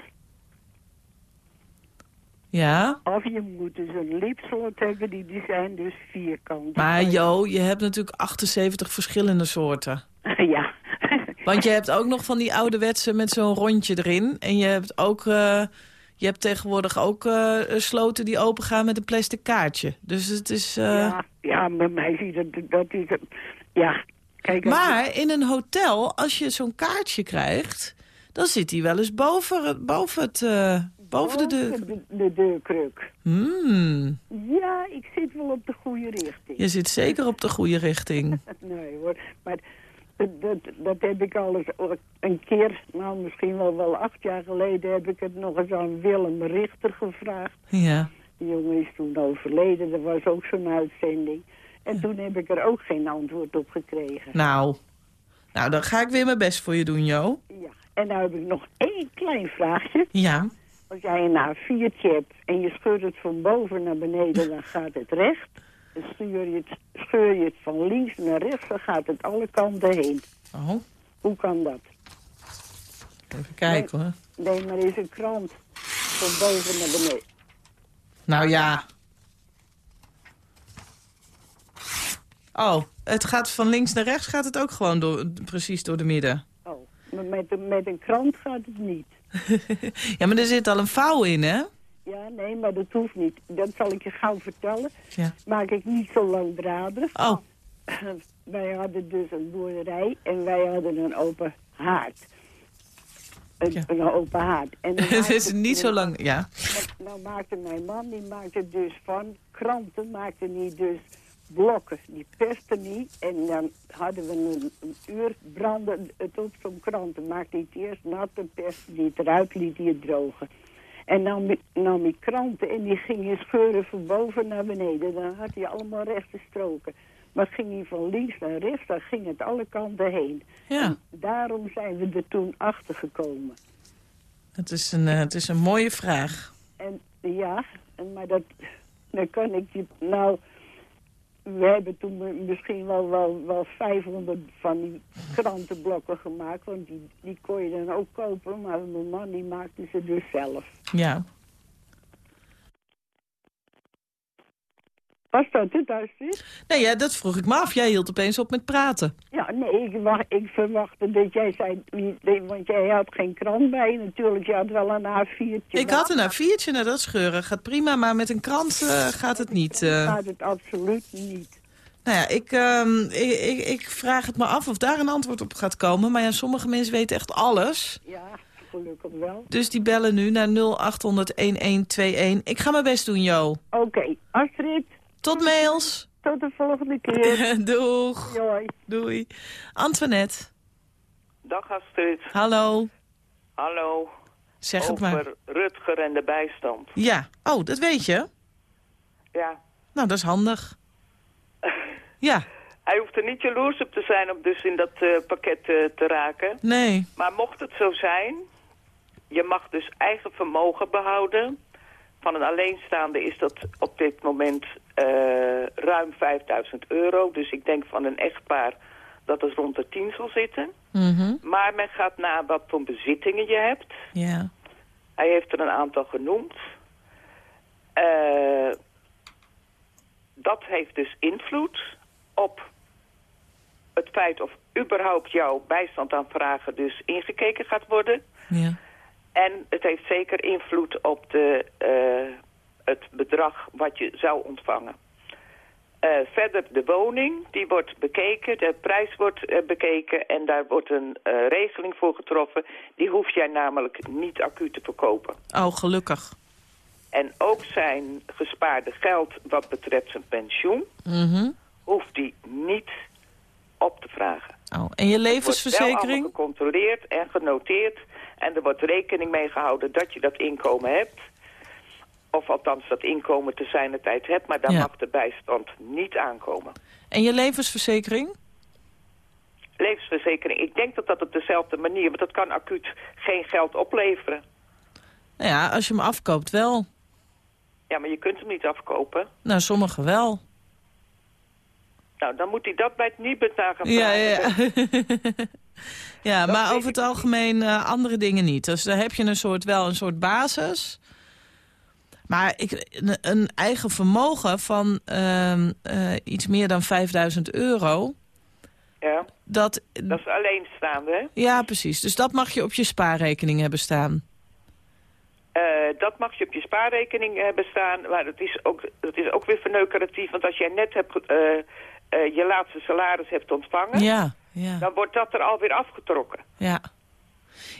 Ja,
Of je moet dus een lipslot hebben, die, die zijn dus vierkant.
maar Jo, je hebt natuurlijk 78 verschillende soorten.
ja.
Want je hebt ook nog van die ouderwetse met zo'n rondje erin. En je hebt ook... eh, je hebt tegenwoordig ook eh, sloten die opengaan met een plastic kaartje. Dus het is... eh,
ja, ja, maar mij ziet het, dat is... Ja, kijk...
Maar in een hotel, als je zo'n kaartje krijgt... dan zit hij wel eens boven, het- boven, het, eh, boven de deur.
de, de deurkruk.
Hmm,
Ja, ik zit wel op de goede richting.
je zit zeker op de goede richting.
Nee hoor, maar dat, dat, dat heb ik al eens een keer, nou misschien wel wel acht jaar geleden... heb ik het nog eens aan Willem Richter gevraagd.
Ja.
Die jongen is toen overleden, er was ook zo'n uitzending. En toen heb ik er ook geen antwoord op gekregen.
Nou, nou, dan ga ik weer mijn best voor je doen, Jo.
Ja, en nou heb ik nog één klein vraagje.
Ja.
Als jij een A4'tje hebt en je scheurt het van boven naar beneden, dan gaat het recht. Dan stuur je het, scheur je het van links naar rechts, dan gaat het alle kanten heen.
Oh,
Hoe kan dat?
even kijken hoor.
Nee, maar er is een krant van boven naar beneden.
Nou ja. Oh, het gaat van links naar rechts gaat het ook gewoon door, precies door de midden.
Oh, maar met, een- met een krant gaat het niet.
Ja, maar er zit al een vouw in, hè?
Ja, nee, maar dat hoeft niet. Dat zal ik je gauw vertellen.
Ja.
Maak ik niet zo langdradig.
Oh,
wij hadden dus een boerderij en wij hadden een open haard. een,
Ja.
een open haard. En
Het is niet zo lang, ja.
Nou maakte mijn man, die maakte dus van kranten, maakte hij dus blokken. Die perste niet en dan hadden we een, een uur branden het op zo'n kranten. Maakte hij het eerst nat en perste hij het eruit, liet hij het drogen. En dan nam, nam hij kranten en die ging je scheuren van boven naar beneden. Dan had hij allemaal rechte stroken. Maar ging hij van links naar rechts, dan ging het alle kanten heen.
Ja,
Daarom zijn we er toen achter gekomen.
het is een, eh, het is een mooie vraag.
En ja, en, maar dat, dan kan ik je, nou, we hebben toen misschien wel, wel, wel 500 van die krantenblokken gemaakt, want die, die kon je dan ook kopen, maar mijn man die maakte ze dus zelf.
Ja.
Was dat het, Astrid?
Nee, ja, dat vroeg ik me af. Jij hield opeens op met praten.
Ja, nee, ik, wacht, ik verwachtte dat jij zei, nee, want jij had geen krant bij natuurlijk, je had wel een A4'tje.
Ik had een A4'tje naar dat scheuren. Gaat prima, maar met een krant eh, gaat het niet. eh.
gaat het absoluut niet.
Nou ja, ik, ehm, ik, ik, ik vraag het me af of daar een antwoord op gaat komen. Maar ja, sommige mensen weten echt alles.
Ja, gelukkig wel.
Dus die bellen nu naar 0800-1121. Ik ga mijn best doen, Jo.
Oké, Astrid,
Tot mails.
tot de volgende keer.
Doeg.
Hoi.
Doei. Antoinette.
Dag Astrid.
Hallo.
Hallo.
Zeg het
Over
maar.
Rutger en de bijstand.
Ja. Oh, dat weet je?
Ja.
Nou, dat is handig. Ja.
Hij hoeft er niet jaloers op te zijn om dus in dat eh, pakket eh, te raken.
Nee.
Maar mocht het zo zijn, je mag dus eigen vermogen behouden. Van een alleenstaande is dat op dit moment eh, ruim 5000 euro. Dus ik denk van een echtpaar dat het rond de 10 zal zitten.
Mhm.
Maar men gaat na wat voor bezittingen je hebt. Hij heeft er een aantal genoemd. Eh, dat heeft dus invloed op het feit of überhaupt jouw bijstandaansvragen dus ingekeken gaat worden.
Ja.
En het heeft zeker invloed op de, eh, het bedrag wat je zou ontvangen. Eh, verder de woning, die wordt bekeken, de prijs wordt eh, bekeken en daar wordt een regeling voor getroffen. Die hoef jij namelijk niet acuut te verkopen.
Oh, gelukkig.
En ook zijn gespaarde geld wat betreft zijn pensioen,
Mhm.
hoeft hij niet op te vragen.
Oh, en je
Het wordt wel
levensverzekering?
allemaal gecontroleerd en genoteerd. En er wordt rekening mee gehouden dat je dat inkomen hebt. Of althans dat inkomen te zijn de tijd hebt. Maar dan
Ja.
mag de bijstand niet aankomen.
En je levensverzekering?
Levensverzekering, ik denk dat dat op dezelfde manier... want dat kan acuut geen geld opleveren.
Nou ja, als je hem afkoopt wel.
Ja, maar je kunt hem niet afkopen.
Nou, sommigen wel.
Nou, dan moet hij dat bij het na gaan
Ja, ja, ja.
Dat
maar over het algemeen eh, andere dingen niet. Dus daar heb je een soort, wel een soort basis. Maar ik, een, eigen vermogen van ehm, eh, iets meer dan 5000 euro...
Ja,
Dat,
dat is alleenstaande, hè?
ja, precies. Dus dat mag je op je spaarrekening hebben staan.
Eh, dat mag je op je spaarrekening hebben staan, maar dat is ook, dat is ook weer verneukeratief. Want als jij net hebt, je laatste salaris hebt ontvangen,
Ja, ja,
dan wordt dat er alweer afgetrokken.
ja.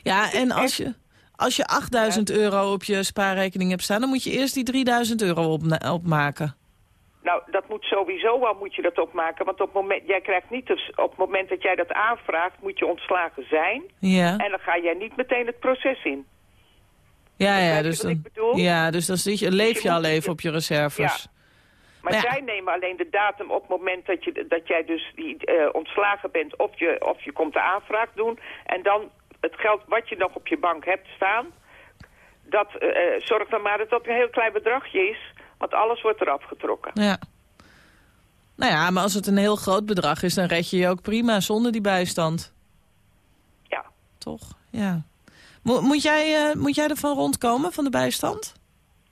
Ja, en als je, als je 8000 euro op je spaarrekening hebt staan... dan moet je eerst die 3000 euro op, opmaken.
Nou, dat moet sowieso al moet je dat opmaken. Want op het moment, jij krijgt niet, dus op het moment dat jij dat aanvraagt, moet je ontslagen zijn.
Ja,
En dan ga jij niet meteen het proces in.
ja, ja, dus dan, ja, dus dan zit je, leef
je
al even op je reserves.
Maar
Maar ja.
zij nemen alleen de datum op het moment dat, je, dat jij dus die, eh, ontslagen bent of je, of je komt de aanvraag doen. En dan het geld wat je nog op je bank hebt staan, dat eh, eh, zorg dan maar dat dat een heel klein bedragje is. Want alles wordt eraf getrokken.
Ja. Nou ja, maar als het een heel groot bedrag is, dan red je je ook prima zonder die bijstand.
Ja.
Toch? Ja. Mo- moet, jij, moet jij ervan rondkomen, van de bijstand?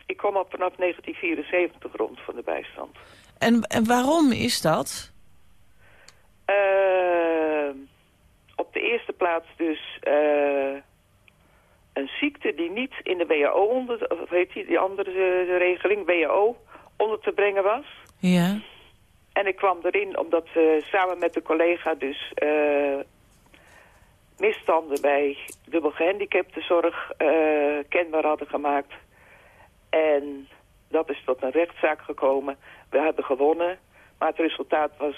Ik kom al vanaf 1974 rond van de bijstand.
En, en waarom is dat?
Eh, op de eerste plaats dus eh, een ziekte die niet in de WHO onder, of heet die, die andere eh, regeling, WHO, onder te brengen was.
Ja.
En ik kwam erin omdat eh, samen met een collega dus eh, misstanden bij dubbelgehandicaptenzorg eh kenbaar hadden gemaakt. En dat is tot een rechtszaak gekomen. We hebben gewonnen, maar het resultaat was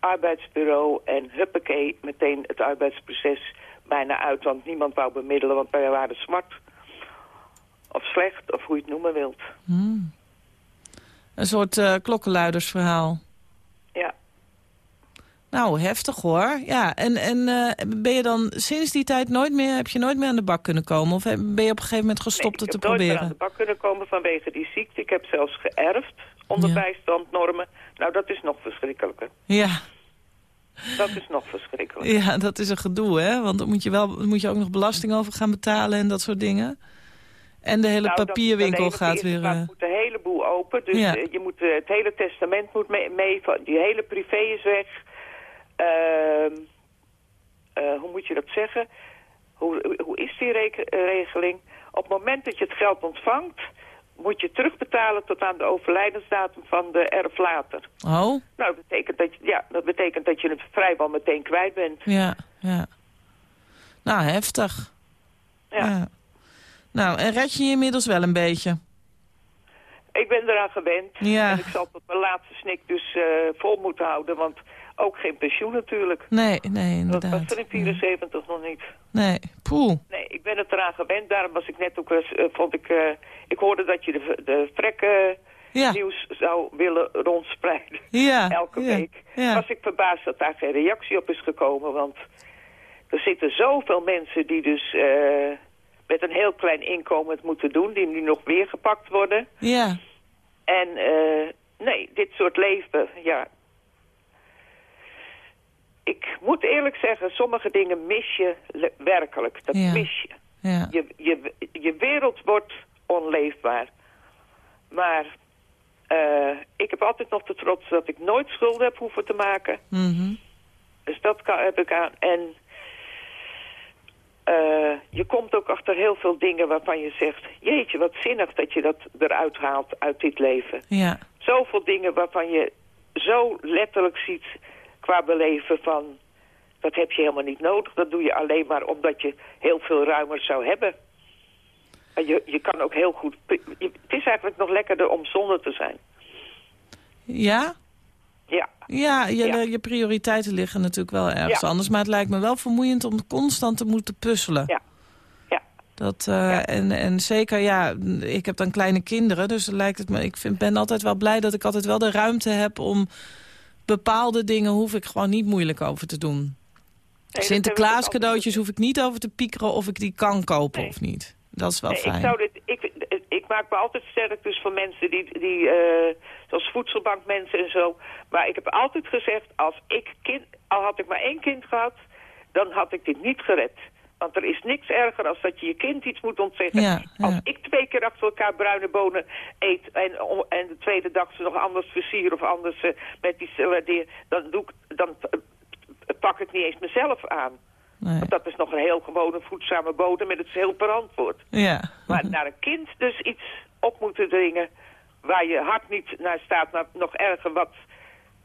arbeidsbureau en huppakee, meteen het arbeidsproces bijna uit. Want niemand wou bemiddelen, want wij waren zwart. Of slecht, of hoe je het noemen wilt.
Hmm. Een soort eh, klokkenluidersverhaal. Nou, heftig hoor. Ja, en, en eh, ben je dan sinds die tijd nooit meer, heb je nooit meer aan de bak kunnen komen? Of ben je op een gegeven moment gestopt
Nee,
het
ik
te
heb nooit meer aan
proberen?
de bak kunnen komen vanwege die ziekte. Ik heb zelfs geërfd onder
Ja.
bijstandnormen. Nou, dat is nog verschrikkelijker.
Ja,
Dat is nog verschrikkelijker.
ja, dat is een gedoe, hè? Want dan moet je, wel, moet je ook nog belasting over gaan betalen en dat soort dingen. En de hele
Nou,
papierwinkel
dat
gaat weer...
maar
eh,
moet een heleboel open. Dus
Ja.
eh, je moet, het hele testament moet mee. mee van- die hele privé is weg. Ehm, eh, hoe moet je dat zeggen? Hoe, hoe is die eh, regeling? Op het moment dat je het geld ontvangt... moet je terugbetalen tot aan de overlijdensdatum van de erflater.
Oh,
Nou, dat betekent dat, je, ja, dat betekent dat je het vrijwel meteen kwijt bent.
ja, ja. Nou, heftig.
Ja.
Nou, en red je je inmiddels wel een beetje?
Ik ben eraan gewend.
Ja.
En ik zal tot mijn laatste snik dus eh, vol moeten houden. Want ook geen pensioen natuurlijk.
Nee, nee,
Dat
inderdaad.
was er in 74 nog niet.
Nee, poeh.
Nee, ik ben het eraan gewend. Daarom was ik net ook eens, eh, vond ik, eh, ik hoorde dat je de, de
Ja.
nieuws zou willen rondspreiden.
Ja,
Elke
ja,
week.
ja.
Was ik verbaasd dat daar geen reactie op is gekomen. Want er zitten zoveel mensen die dus eh, met een heel klein inkomen het moeten doen. Die nu nog weer gepakt worden.
Ja,
En eh, nee, dit soort leven, ja. Ik moet eerlijk zeggen, sommige dingen mis je werkelijk. Dat
Ja.
mis je.
ja.
je. Je je wereld wordt onleefbaar. Maar eh, ik heb altijd nog de trots dat ik nooit schulden heb hoeven te maken.
Mhm.
Dus dat kan, heb ik aan. En eh, je komt ook achter heel veel dingen waarvan je zegt... jeetje, wat zinnig dat je dat eruit haalt uit dit leven
Ja,
zoveel dingen waarvan je zo letterlijk ziet qua beleven van... dat heb je helemaal niet nodig. Dat doe je alleen maar omdat je heel veel ruimer zou hebben. En je, je kan ook heel goed... je- het is eigenlijk nog lekkerder om zonder te zijn.
ja?
Ja,
Ja, je,
Ja.
je prioriteiten liggen natuurlijk wel ergens
Ja.
anders. Maar het lijkt me wel vermoeiend om constant te moeten puzzelen.
ja, ja.
Dat, eh,
Ja.
en, en zeker, ja, ik heb dan kleine kinderen. Dus lijkt het me, ik vind, ben altijd wel blij dat ik altijd wel de ruimte heb om bepaalde dingen hoef ik gewoon niet moeilijk over te doen. Sinterklaas cadeautjes hoef ik niet over te piekeren of ik die kan kopen
Nee.
of niet. Dat is wel
Nee,
fijn.
ik, zou dit, ik, ik maak me altijd sterk dus voor mensen die, die eh, zoals voedselbankmensen en zo. Maar ik heb altijd gezegd, als ik kind, al had ik maar één kind gehad, dan had ik dit niet gered. Want er is niks erger als dat je je kind iets moet ontzeggen.
Ja, ja.
Als ik twee keer achter elkaar bruine bonen eet en, en de tweede dag ze nog anders versier of anders eh, met die salade, dan, doe ik, dan eh, pak ik niet eens mezelf aan.
Nee.
Want dat is nog een heel gewone voedzame bodem en het is heel verantwoord.
Ja.
Maar naar een kind dus iets op moeten dringen waar je hart niet naar staat, maar nog erger wat,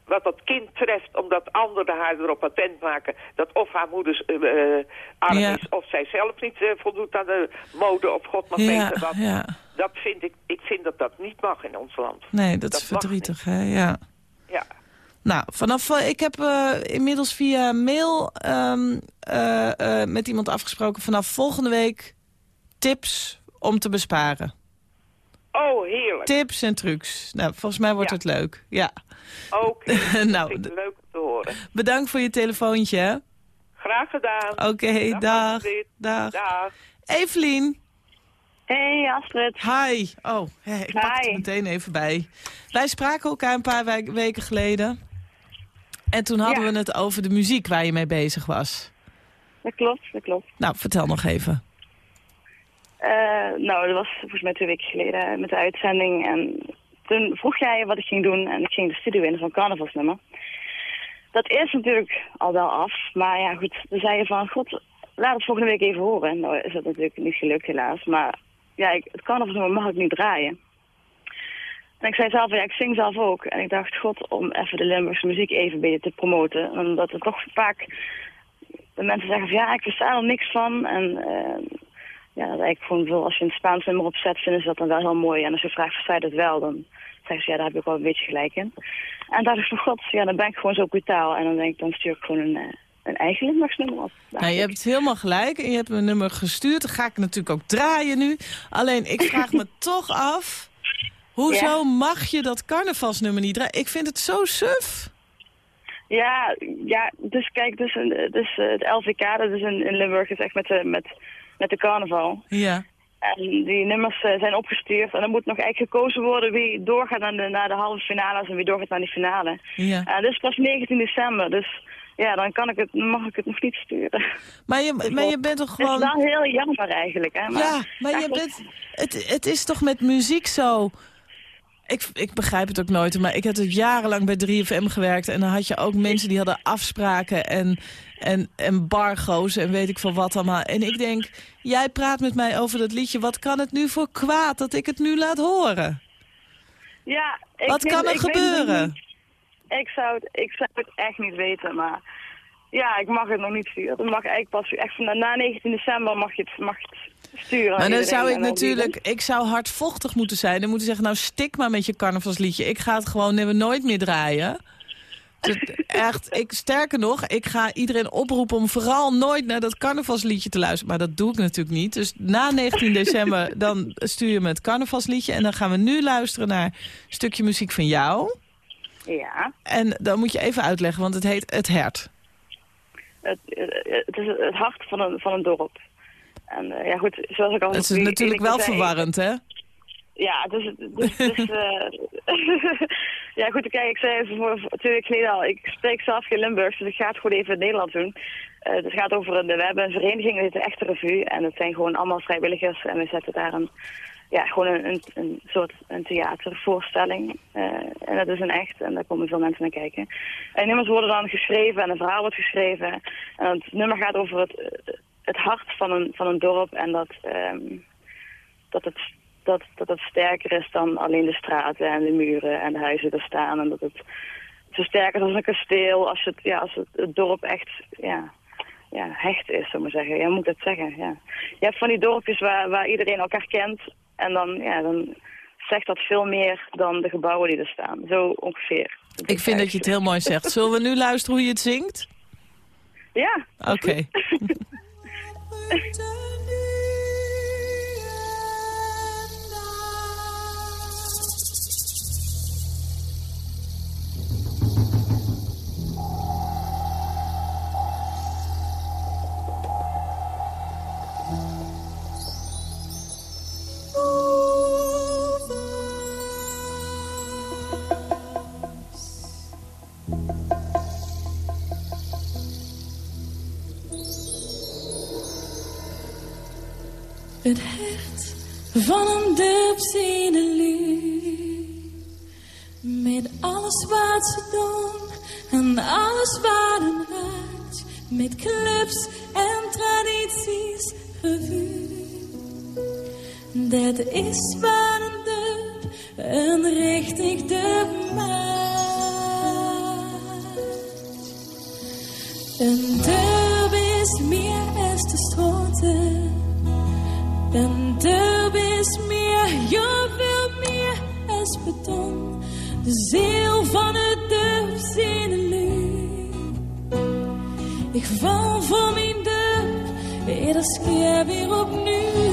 wat dat kind treft, omdat anderen haar erop patent maken dat of haar moeder eh, eh, arm
Ja.
is of zij zelf niet eh, voldoet aan de mode of god mag
Ja,
weten wat.
ja.
Dat vind ik, ik vind dat dat niet mag in ons land.
Nee, dat,
Dat
is verdrietig, hè? Ja.
Ja.
Nou, vanaf, ik heb inmiddels via mail ehm, eh, eh, met iemand afgesproken... vanaf volgende week tips om te besparen.
Oh, heerlijk.
Tips en trucs. Nou, volgens mij wordt
Ja.
het leuk. Ja.
Ook.
nou,
vind ik
d-
leuk om te horen.
bedankt voor je telefoontje.
Graag gedaan.
Oké,
Dag,
dag. Dag.
Dag.
Evelien.
Hey Astrid.
Hi. Oh, hè, ik pak het
Hi.
meteen even bij. Wij spraken elkaar een paar we- weken geleden. En toen hadden
Ja.
we het over de muziek waar je mee bezig was.
Dat klopt, dat klopt.
Nou, vertel nog even.
Eh, nou, dat was volgens mij twee weken geleden met de uitzending. En toen vroeg jij wat ik ging doen en ik ging de studio in van carnavalsnummer. Dat is natuurlijk al wel af, maar ja goed, toen zei je van, god, laat het volgende week even horen. Nou is dat natuurlijk niet gelukt helaas, maar ja, ik, het carnavalsnummer mag ik niet draaien. En ik zei zelf, ja, ik zing zelf ook. En ik dacht, god, om even de Limburgse muziek even beetje te promoten. Omdat het toch vaak de mensen zeggen van ja, ik versta er niks van. En eh, ja, dat eigenlijk gewoon veel, als je een Spaans nummer opzet, vinden ze dat dan wel heel mooi. En als je vraagt, versta je dat wel, dan zeggen ze ja, daar heb ik wel een beetje gelijk in. En dacht ik van god, ja, dan ben ik gewoon zo brutaal. En dan denk ik, dan stuur ik gewoon een, eh, een eigen Limburgsnummer op.
Nou, je hebt helemaal gelijk en je hebt mijn nummer gestuurd. Dat ga ik natuurlijk ook draaien nu. Alleen, ik vraag me toch af... Hoezo mag je dat carnavalsnummer niet draaien? Ik vind het zo suf.
Ja, ja, dus kijk, dus, een- dus eh, het LVK, dat is in, in Limburg, is echt met de, met, met de carnaval.
Ja.
En die nummers eh, zijn opgestuurd en er moet nog eigenlijk gekozen worden wie doorgaat naar de, naar de halve finales en wie doorgaat naar die finale.
Ja.
En dit is pas 19 december, dus ja, dan kan ik het, mag ik het nog niet sturen.
Maar je, maar je bent toch gewoon...
Het is wel heel jammer eigenlijk, hè. Maar,
ja, maar je bent, het, het is toch met muziek zo... Ik, ik begrijp het ook nooit, maar ik heb het jarenlang bij 3FM gewerkt... en dan had je ook mensen die hadden afspraken en, en embargo's en weet ik veel wat allemaal. En ik denk, jij praat met mij over dat liedje... wat kan het nu voor kwaad dat ik het nu laat horen?
Ja, ik
Wat kan er
ik
gebeuren?
niet. Ik zou, het, ik zou het echt niet weten, maar ja, ik mag het nog niet sturen. Het mag eigenlijk pas echt van na 19 december mag je het, mag je het sturen.
Maar dan zou ik natuurlijk, ik zou hardvochtig moeten zijn. Dan moeten zeggen, nou stik maar met je carnavalsliedje. Ik ga het gewoon nooit meer draaien. Dus echt, ik, sterker nog, ik ga iedereen oproepen om vooral nooit naar dat carnavalsliedje te luisteren. Maar dat doe ik natuurlijk niet. Dus na 19 december, dan stuur je me het carnavalsliedje. En dan gaan we nu luisteren naar een stukje muziek van jou.
Ja,
En dan moet je even uitleggen, want het heet Het Hert.
het, het is het hart van een, van een dorp. En eh, ja goed, zoals ik al
Het is natuurlijk wel
zei,
verwarrend, hè?
Ja, is, eh, ja, goed, kijk, ik zei voor, twee weken geleden al, ik spreek zelf geen Limburgs, dus ik ga het gewoon even in het Nederlands doen. Eh, het gaat over, een, we hebben een vereniging, dat heet de Echte Revue, en het zijn gewoon allemaal vrijwilligers, en we zetten daar een, ja, gewoon een, een, een soort een theatervoorstelling. Eh, en dat is een echt, en daar komen veel mensen naar kijken. En nummers worden dan geschreven, en een verhaal wordt geschreven, en het nummer gaat over het, het hart van een, van een dorp, en dat... ehm, dat het, dat, dat het sterker is dan alleen de straten en de muren en de huizen er staan. En dat het zo sterk is als een kasteel, als het, ja, als het, het dorp echt ja, ja, hecht is, zou ik maar zeggen. Ja, hoe moet ik dat zeggen? Ja. Je hebt van die dorpjes waar, waar iedereen elkaar kent en dan, ja, dan zegt dat veel meer dan de gebouwen die er staan. Zo ongeveer.
Ik vind dat je het heel mooi zegt. Zullen we nu luisteren hoe je het zingt?
Ja.
Oké.
Het hert van een dubzinelu. Met alles wat ze doen en alles wat hen raakt. Met clubs en tradities revue. Dat is wat een dub een richtig dub maakt. Een dub is meer stroten. Een dub is meer, je wil meer als beton. De ziel van het dub zinnelu. Ik val voor mijn dub, iedere keer weer opnieuw.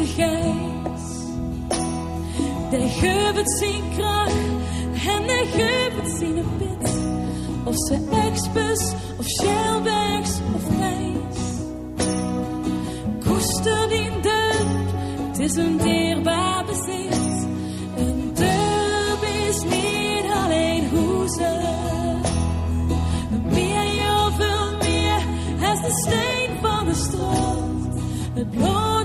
De geest. De kracht en de geeft zijn pit. Of ze Expus of Shellbergs of Nijs. Koester die deuk, het is een dierbaar bezit. Een dub is niet alleen hoezen. Meer, heel veel meer, als de steen van de straat. Het bloed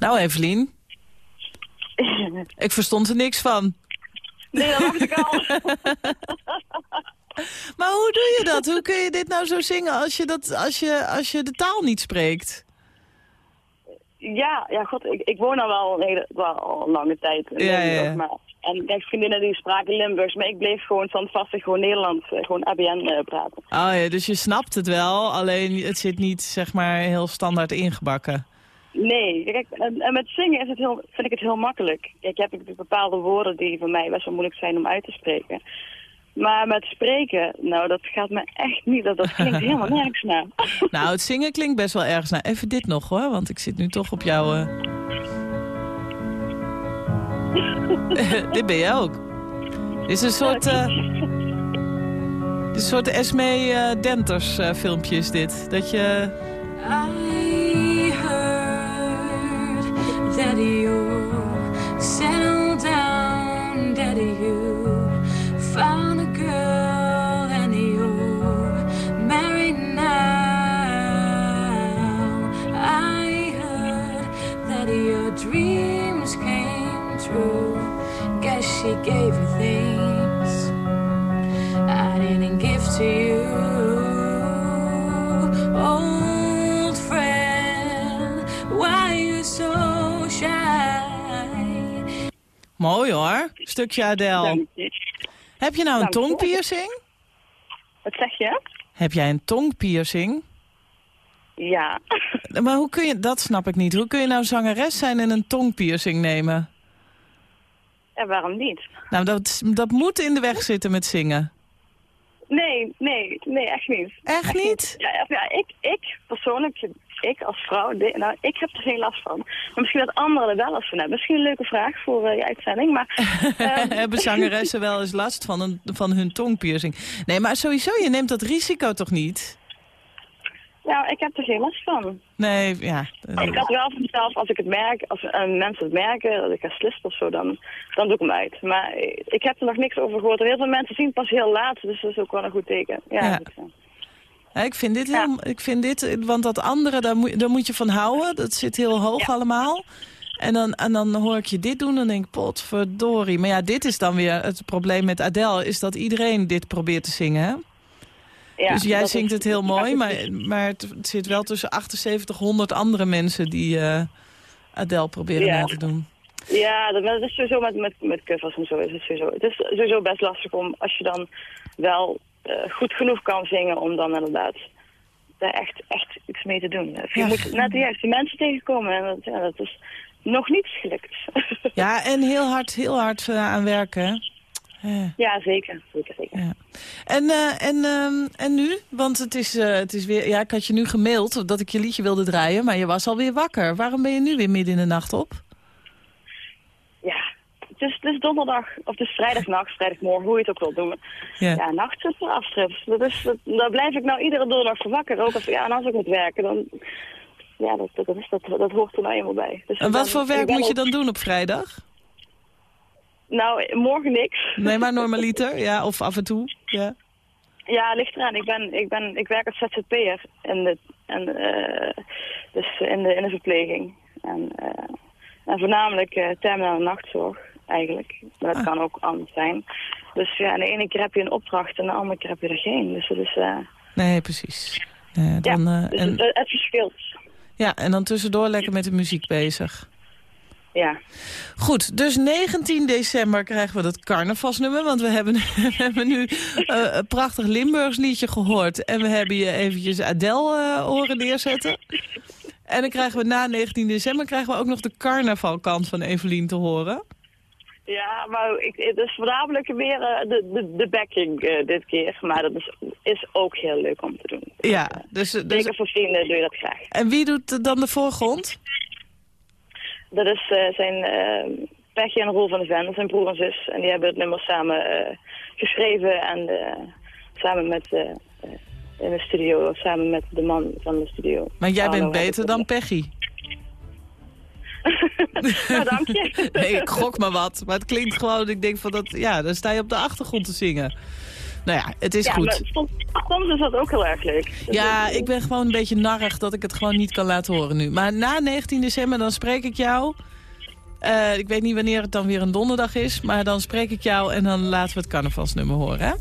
Nou, Evelien. Ik verstond er niks van.
Nee, dat ik al.
Maar hoe doe je dat? Hoe kun je dit nou zo zingen als je, dat, als je, als je de taal niet spreekt?
Ja, ja, god, ik, ik woon al wel een, hele, wel al een lange tijd in
Ja,
Limburg,
ja.
Maar, en ik heb vriendinnen die spraken Limburgs, maar ik bleef gewoon standvastig gewoon Nederlands, eh, gewoon ABN eh, praten.
Oh ja, dus je snapt het wel, alleen het zit niet zeg maar heel standaard ingebakken.
Nee, kijk, en, en met zingen is het heel, vind ik het heel makkelijk. Kijk, ik heb natuurlijk bepaalde woorden die voor mij best wel moeilijk zijn om uit te spreken. Maar met spreken, nou, dat gaat me echt niet. Dat, dat klinkt helemaal nergens naar.
Nou, het zingen klinkt best wel ergens naar. Even dit nog hoor, want ik zit nu toch op jouw... eh. dit ben je ook. Dit is een soort... eh, dit is een soort Esme eh, Denters filmpje is dit. Dat je...
I that you settled down, daddy you found a girl and you're married now. I heard that your dreams came true. Guess she gave you
Mooi hoor, stukje Adele.
Dank je.
Heb je nou een tongpiercing?
Wat zeg je?
Heb jij een tongpiercing?
Ja.
Maar hoe kun je, dat snap ik niet. Hoe kun je nou zangeres zijn en een tongpiercing nemen?
En waarom niet?
Nou, dat, dat moet in de weg zitten met zingen.
Nee, nee, nee, echt niet.
Echt niet?
Ja, ja, ja, ik, ik persoonlijk, ik als vrouw, de- nou, ik heb er geen last van. Maar misschien dat anderen er wel last van hebben. Misschien een leuke vraag voor eh, je uitzending, maar... ehm,
Hebben zangeressen wel eens last van, een, van hun tongpiercing? Nee, maar sowieso, je neemt dat risico toch niet?
nou, ik heb er geen last van.
Nee, ja.
Ik had wel van mezelf, als ik het merk, als eh, mensen het merken, dat ik ga slissen of zo, dan, dan doe ik hem uit. Maar ik heb er nog niks over gehoord. Heel veel mensen zien het pas heel laat, dus dat is ook wel een goed teken. Ja,
Ja. Ik vind dit heel, ik vind dit, want dat andere, daar moet, daar moet je van houden. Dat zit heel hoog allemaal. En dan, en dan hoor ik je dit doen, dan denk ik, potverdorie. Maar ja, dit is dan weer het probleem met Adele, is dat iedereen dit probeert te zingen, hè?
Ja,
dus jij zingt het heel mooi, maar, maar het, zit wel tussen 7800 andere mensen die eh Adele proberen na te doen.
Ja, dat, dat is sowieso met, met, met covers en zo is het sowieso. Het is sowieso best lastig om, als je dan wel goed genoeg kan zingen, om dan inderdaad daar echt, echt iets mee te doen. Je
Ja.
moet net de juiste mensen tegenkomen en dat, ja, dat is nog niet gelukt.
Ja, en heel hard, heel hard eh, aan werken? Eh.
ja, zeker. zeker, zeker.
Ja. En, eh, en, ehm, en nu? Want het is, eh, het is weer... Ja, ik had je nu gemaild dat ik je liedje wilde draaien, maar je was alweer wakker. Waarom ben je nu weer midden in de nacht op?
Het is, het is donderdag, of het is vrijdagnacht, vrijdagmorgen, hoe je het ook wilt noemen.
Ja.
Ja, nachtzuster afstrips. Dat is, dat, daar blijf ik nou iedere donderdag voor wakker. Ook als, ja, en als ik moet werken, dan... Ja, dat, dat, is, dat, dat hoort er nou eenmaal bij. Dus
En wat voor werk moet je dan doen op vrijdag?
Nou, morgen niks.
Nee, maar normaliter, ja, of af en toe. Ja.
Ja, ligt eraan. Ik, ben, ik, ben, ik werk als ZZP'er in de, en, eh, dus in de, in de verpleging. En, eh, en voornamelijk eh terminale nachtzorg, eigenlijk. Maar dat
Ah.
kan ook anders zijn. Dus ja, en de ene keer heb je een opdracht en de andere keer heb je er geen. Dus dat is... eh,
Nee, precies. Ja, dan,
ja,
eh,
dus
en,
het, het verschilt.
ja, en dan tussendoor lekker met de muziek bezig.
Ja.
Goed, dus 19 december krijgen we dat carnavalsnummer. Want we hebben, we hebben nu eh, een prachtig Limburgs liedje gehoord. En we hebben je eventjes Adele eh, horen neerzetten. En dan krijgen we na 19 december krijgen we ook nog de carnavalkant van Evelien te horen.
Ja, maar ik, het is voornamelijk weer eh, de, de, de backing eh, dit keer. Maar dat is, is ook heel leuk om te doen.
Ja, dus, dus,
Zeker voor vrienden doe je dat graag.
en wie doet dan de voorgrond?
Dat is eh, zijn uh, Peggy en Roel van de Ven, zijn broer en zus. En die hebben het nummer samen eh, geschreven en eh, samen met eh, eh, in de studio, samen met de man van de studio.
Maar jij bent beter dan Peggy.
Nou, dank je.
Nee, ik gok maar wat. Maar het klinkt gewoon, ik denk van dat, ja, dan sta je op de achtergrond te zingen. Nou ja, het is
ja,
goed.
soms, soms is dat ook heel erg leuk.
Ja, ik ben gewoon een beetje narrig dat ik het gewoon niet kan laten horen nu. Maar na 19 december dan spreek ik jou. Eh, ik weet niet wanneer het dan weer een donderdag is. Maar dan spreek ik jou en dan laten we het carnavalsnummer horen, hè?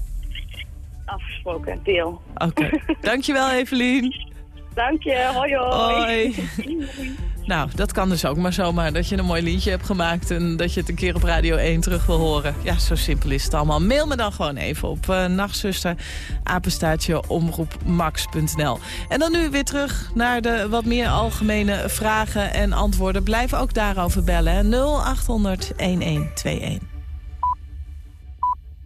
Afgesproken, deal.
Oké. Dankjewel, Evelien.
Dank je, hoi hoi.
Hoi. Nou, dat kan dus ook maar zomaar. Dat je een mooi liedje hebt gemaakt en dat je het een keer op Radio 1 terug wil horen. Ja, zo simpel is het allemaal. Mail me dan gewoon even op uh, nachtzuster, apenstaartje, omroepmax.nl. En dan nu weer terug naar de wat meer algemene vragen en antwoorden. Blijf ook daarover bellen, hè. 0800 1121.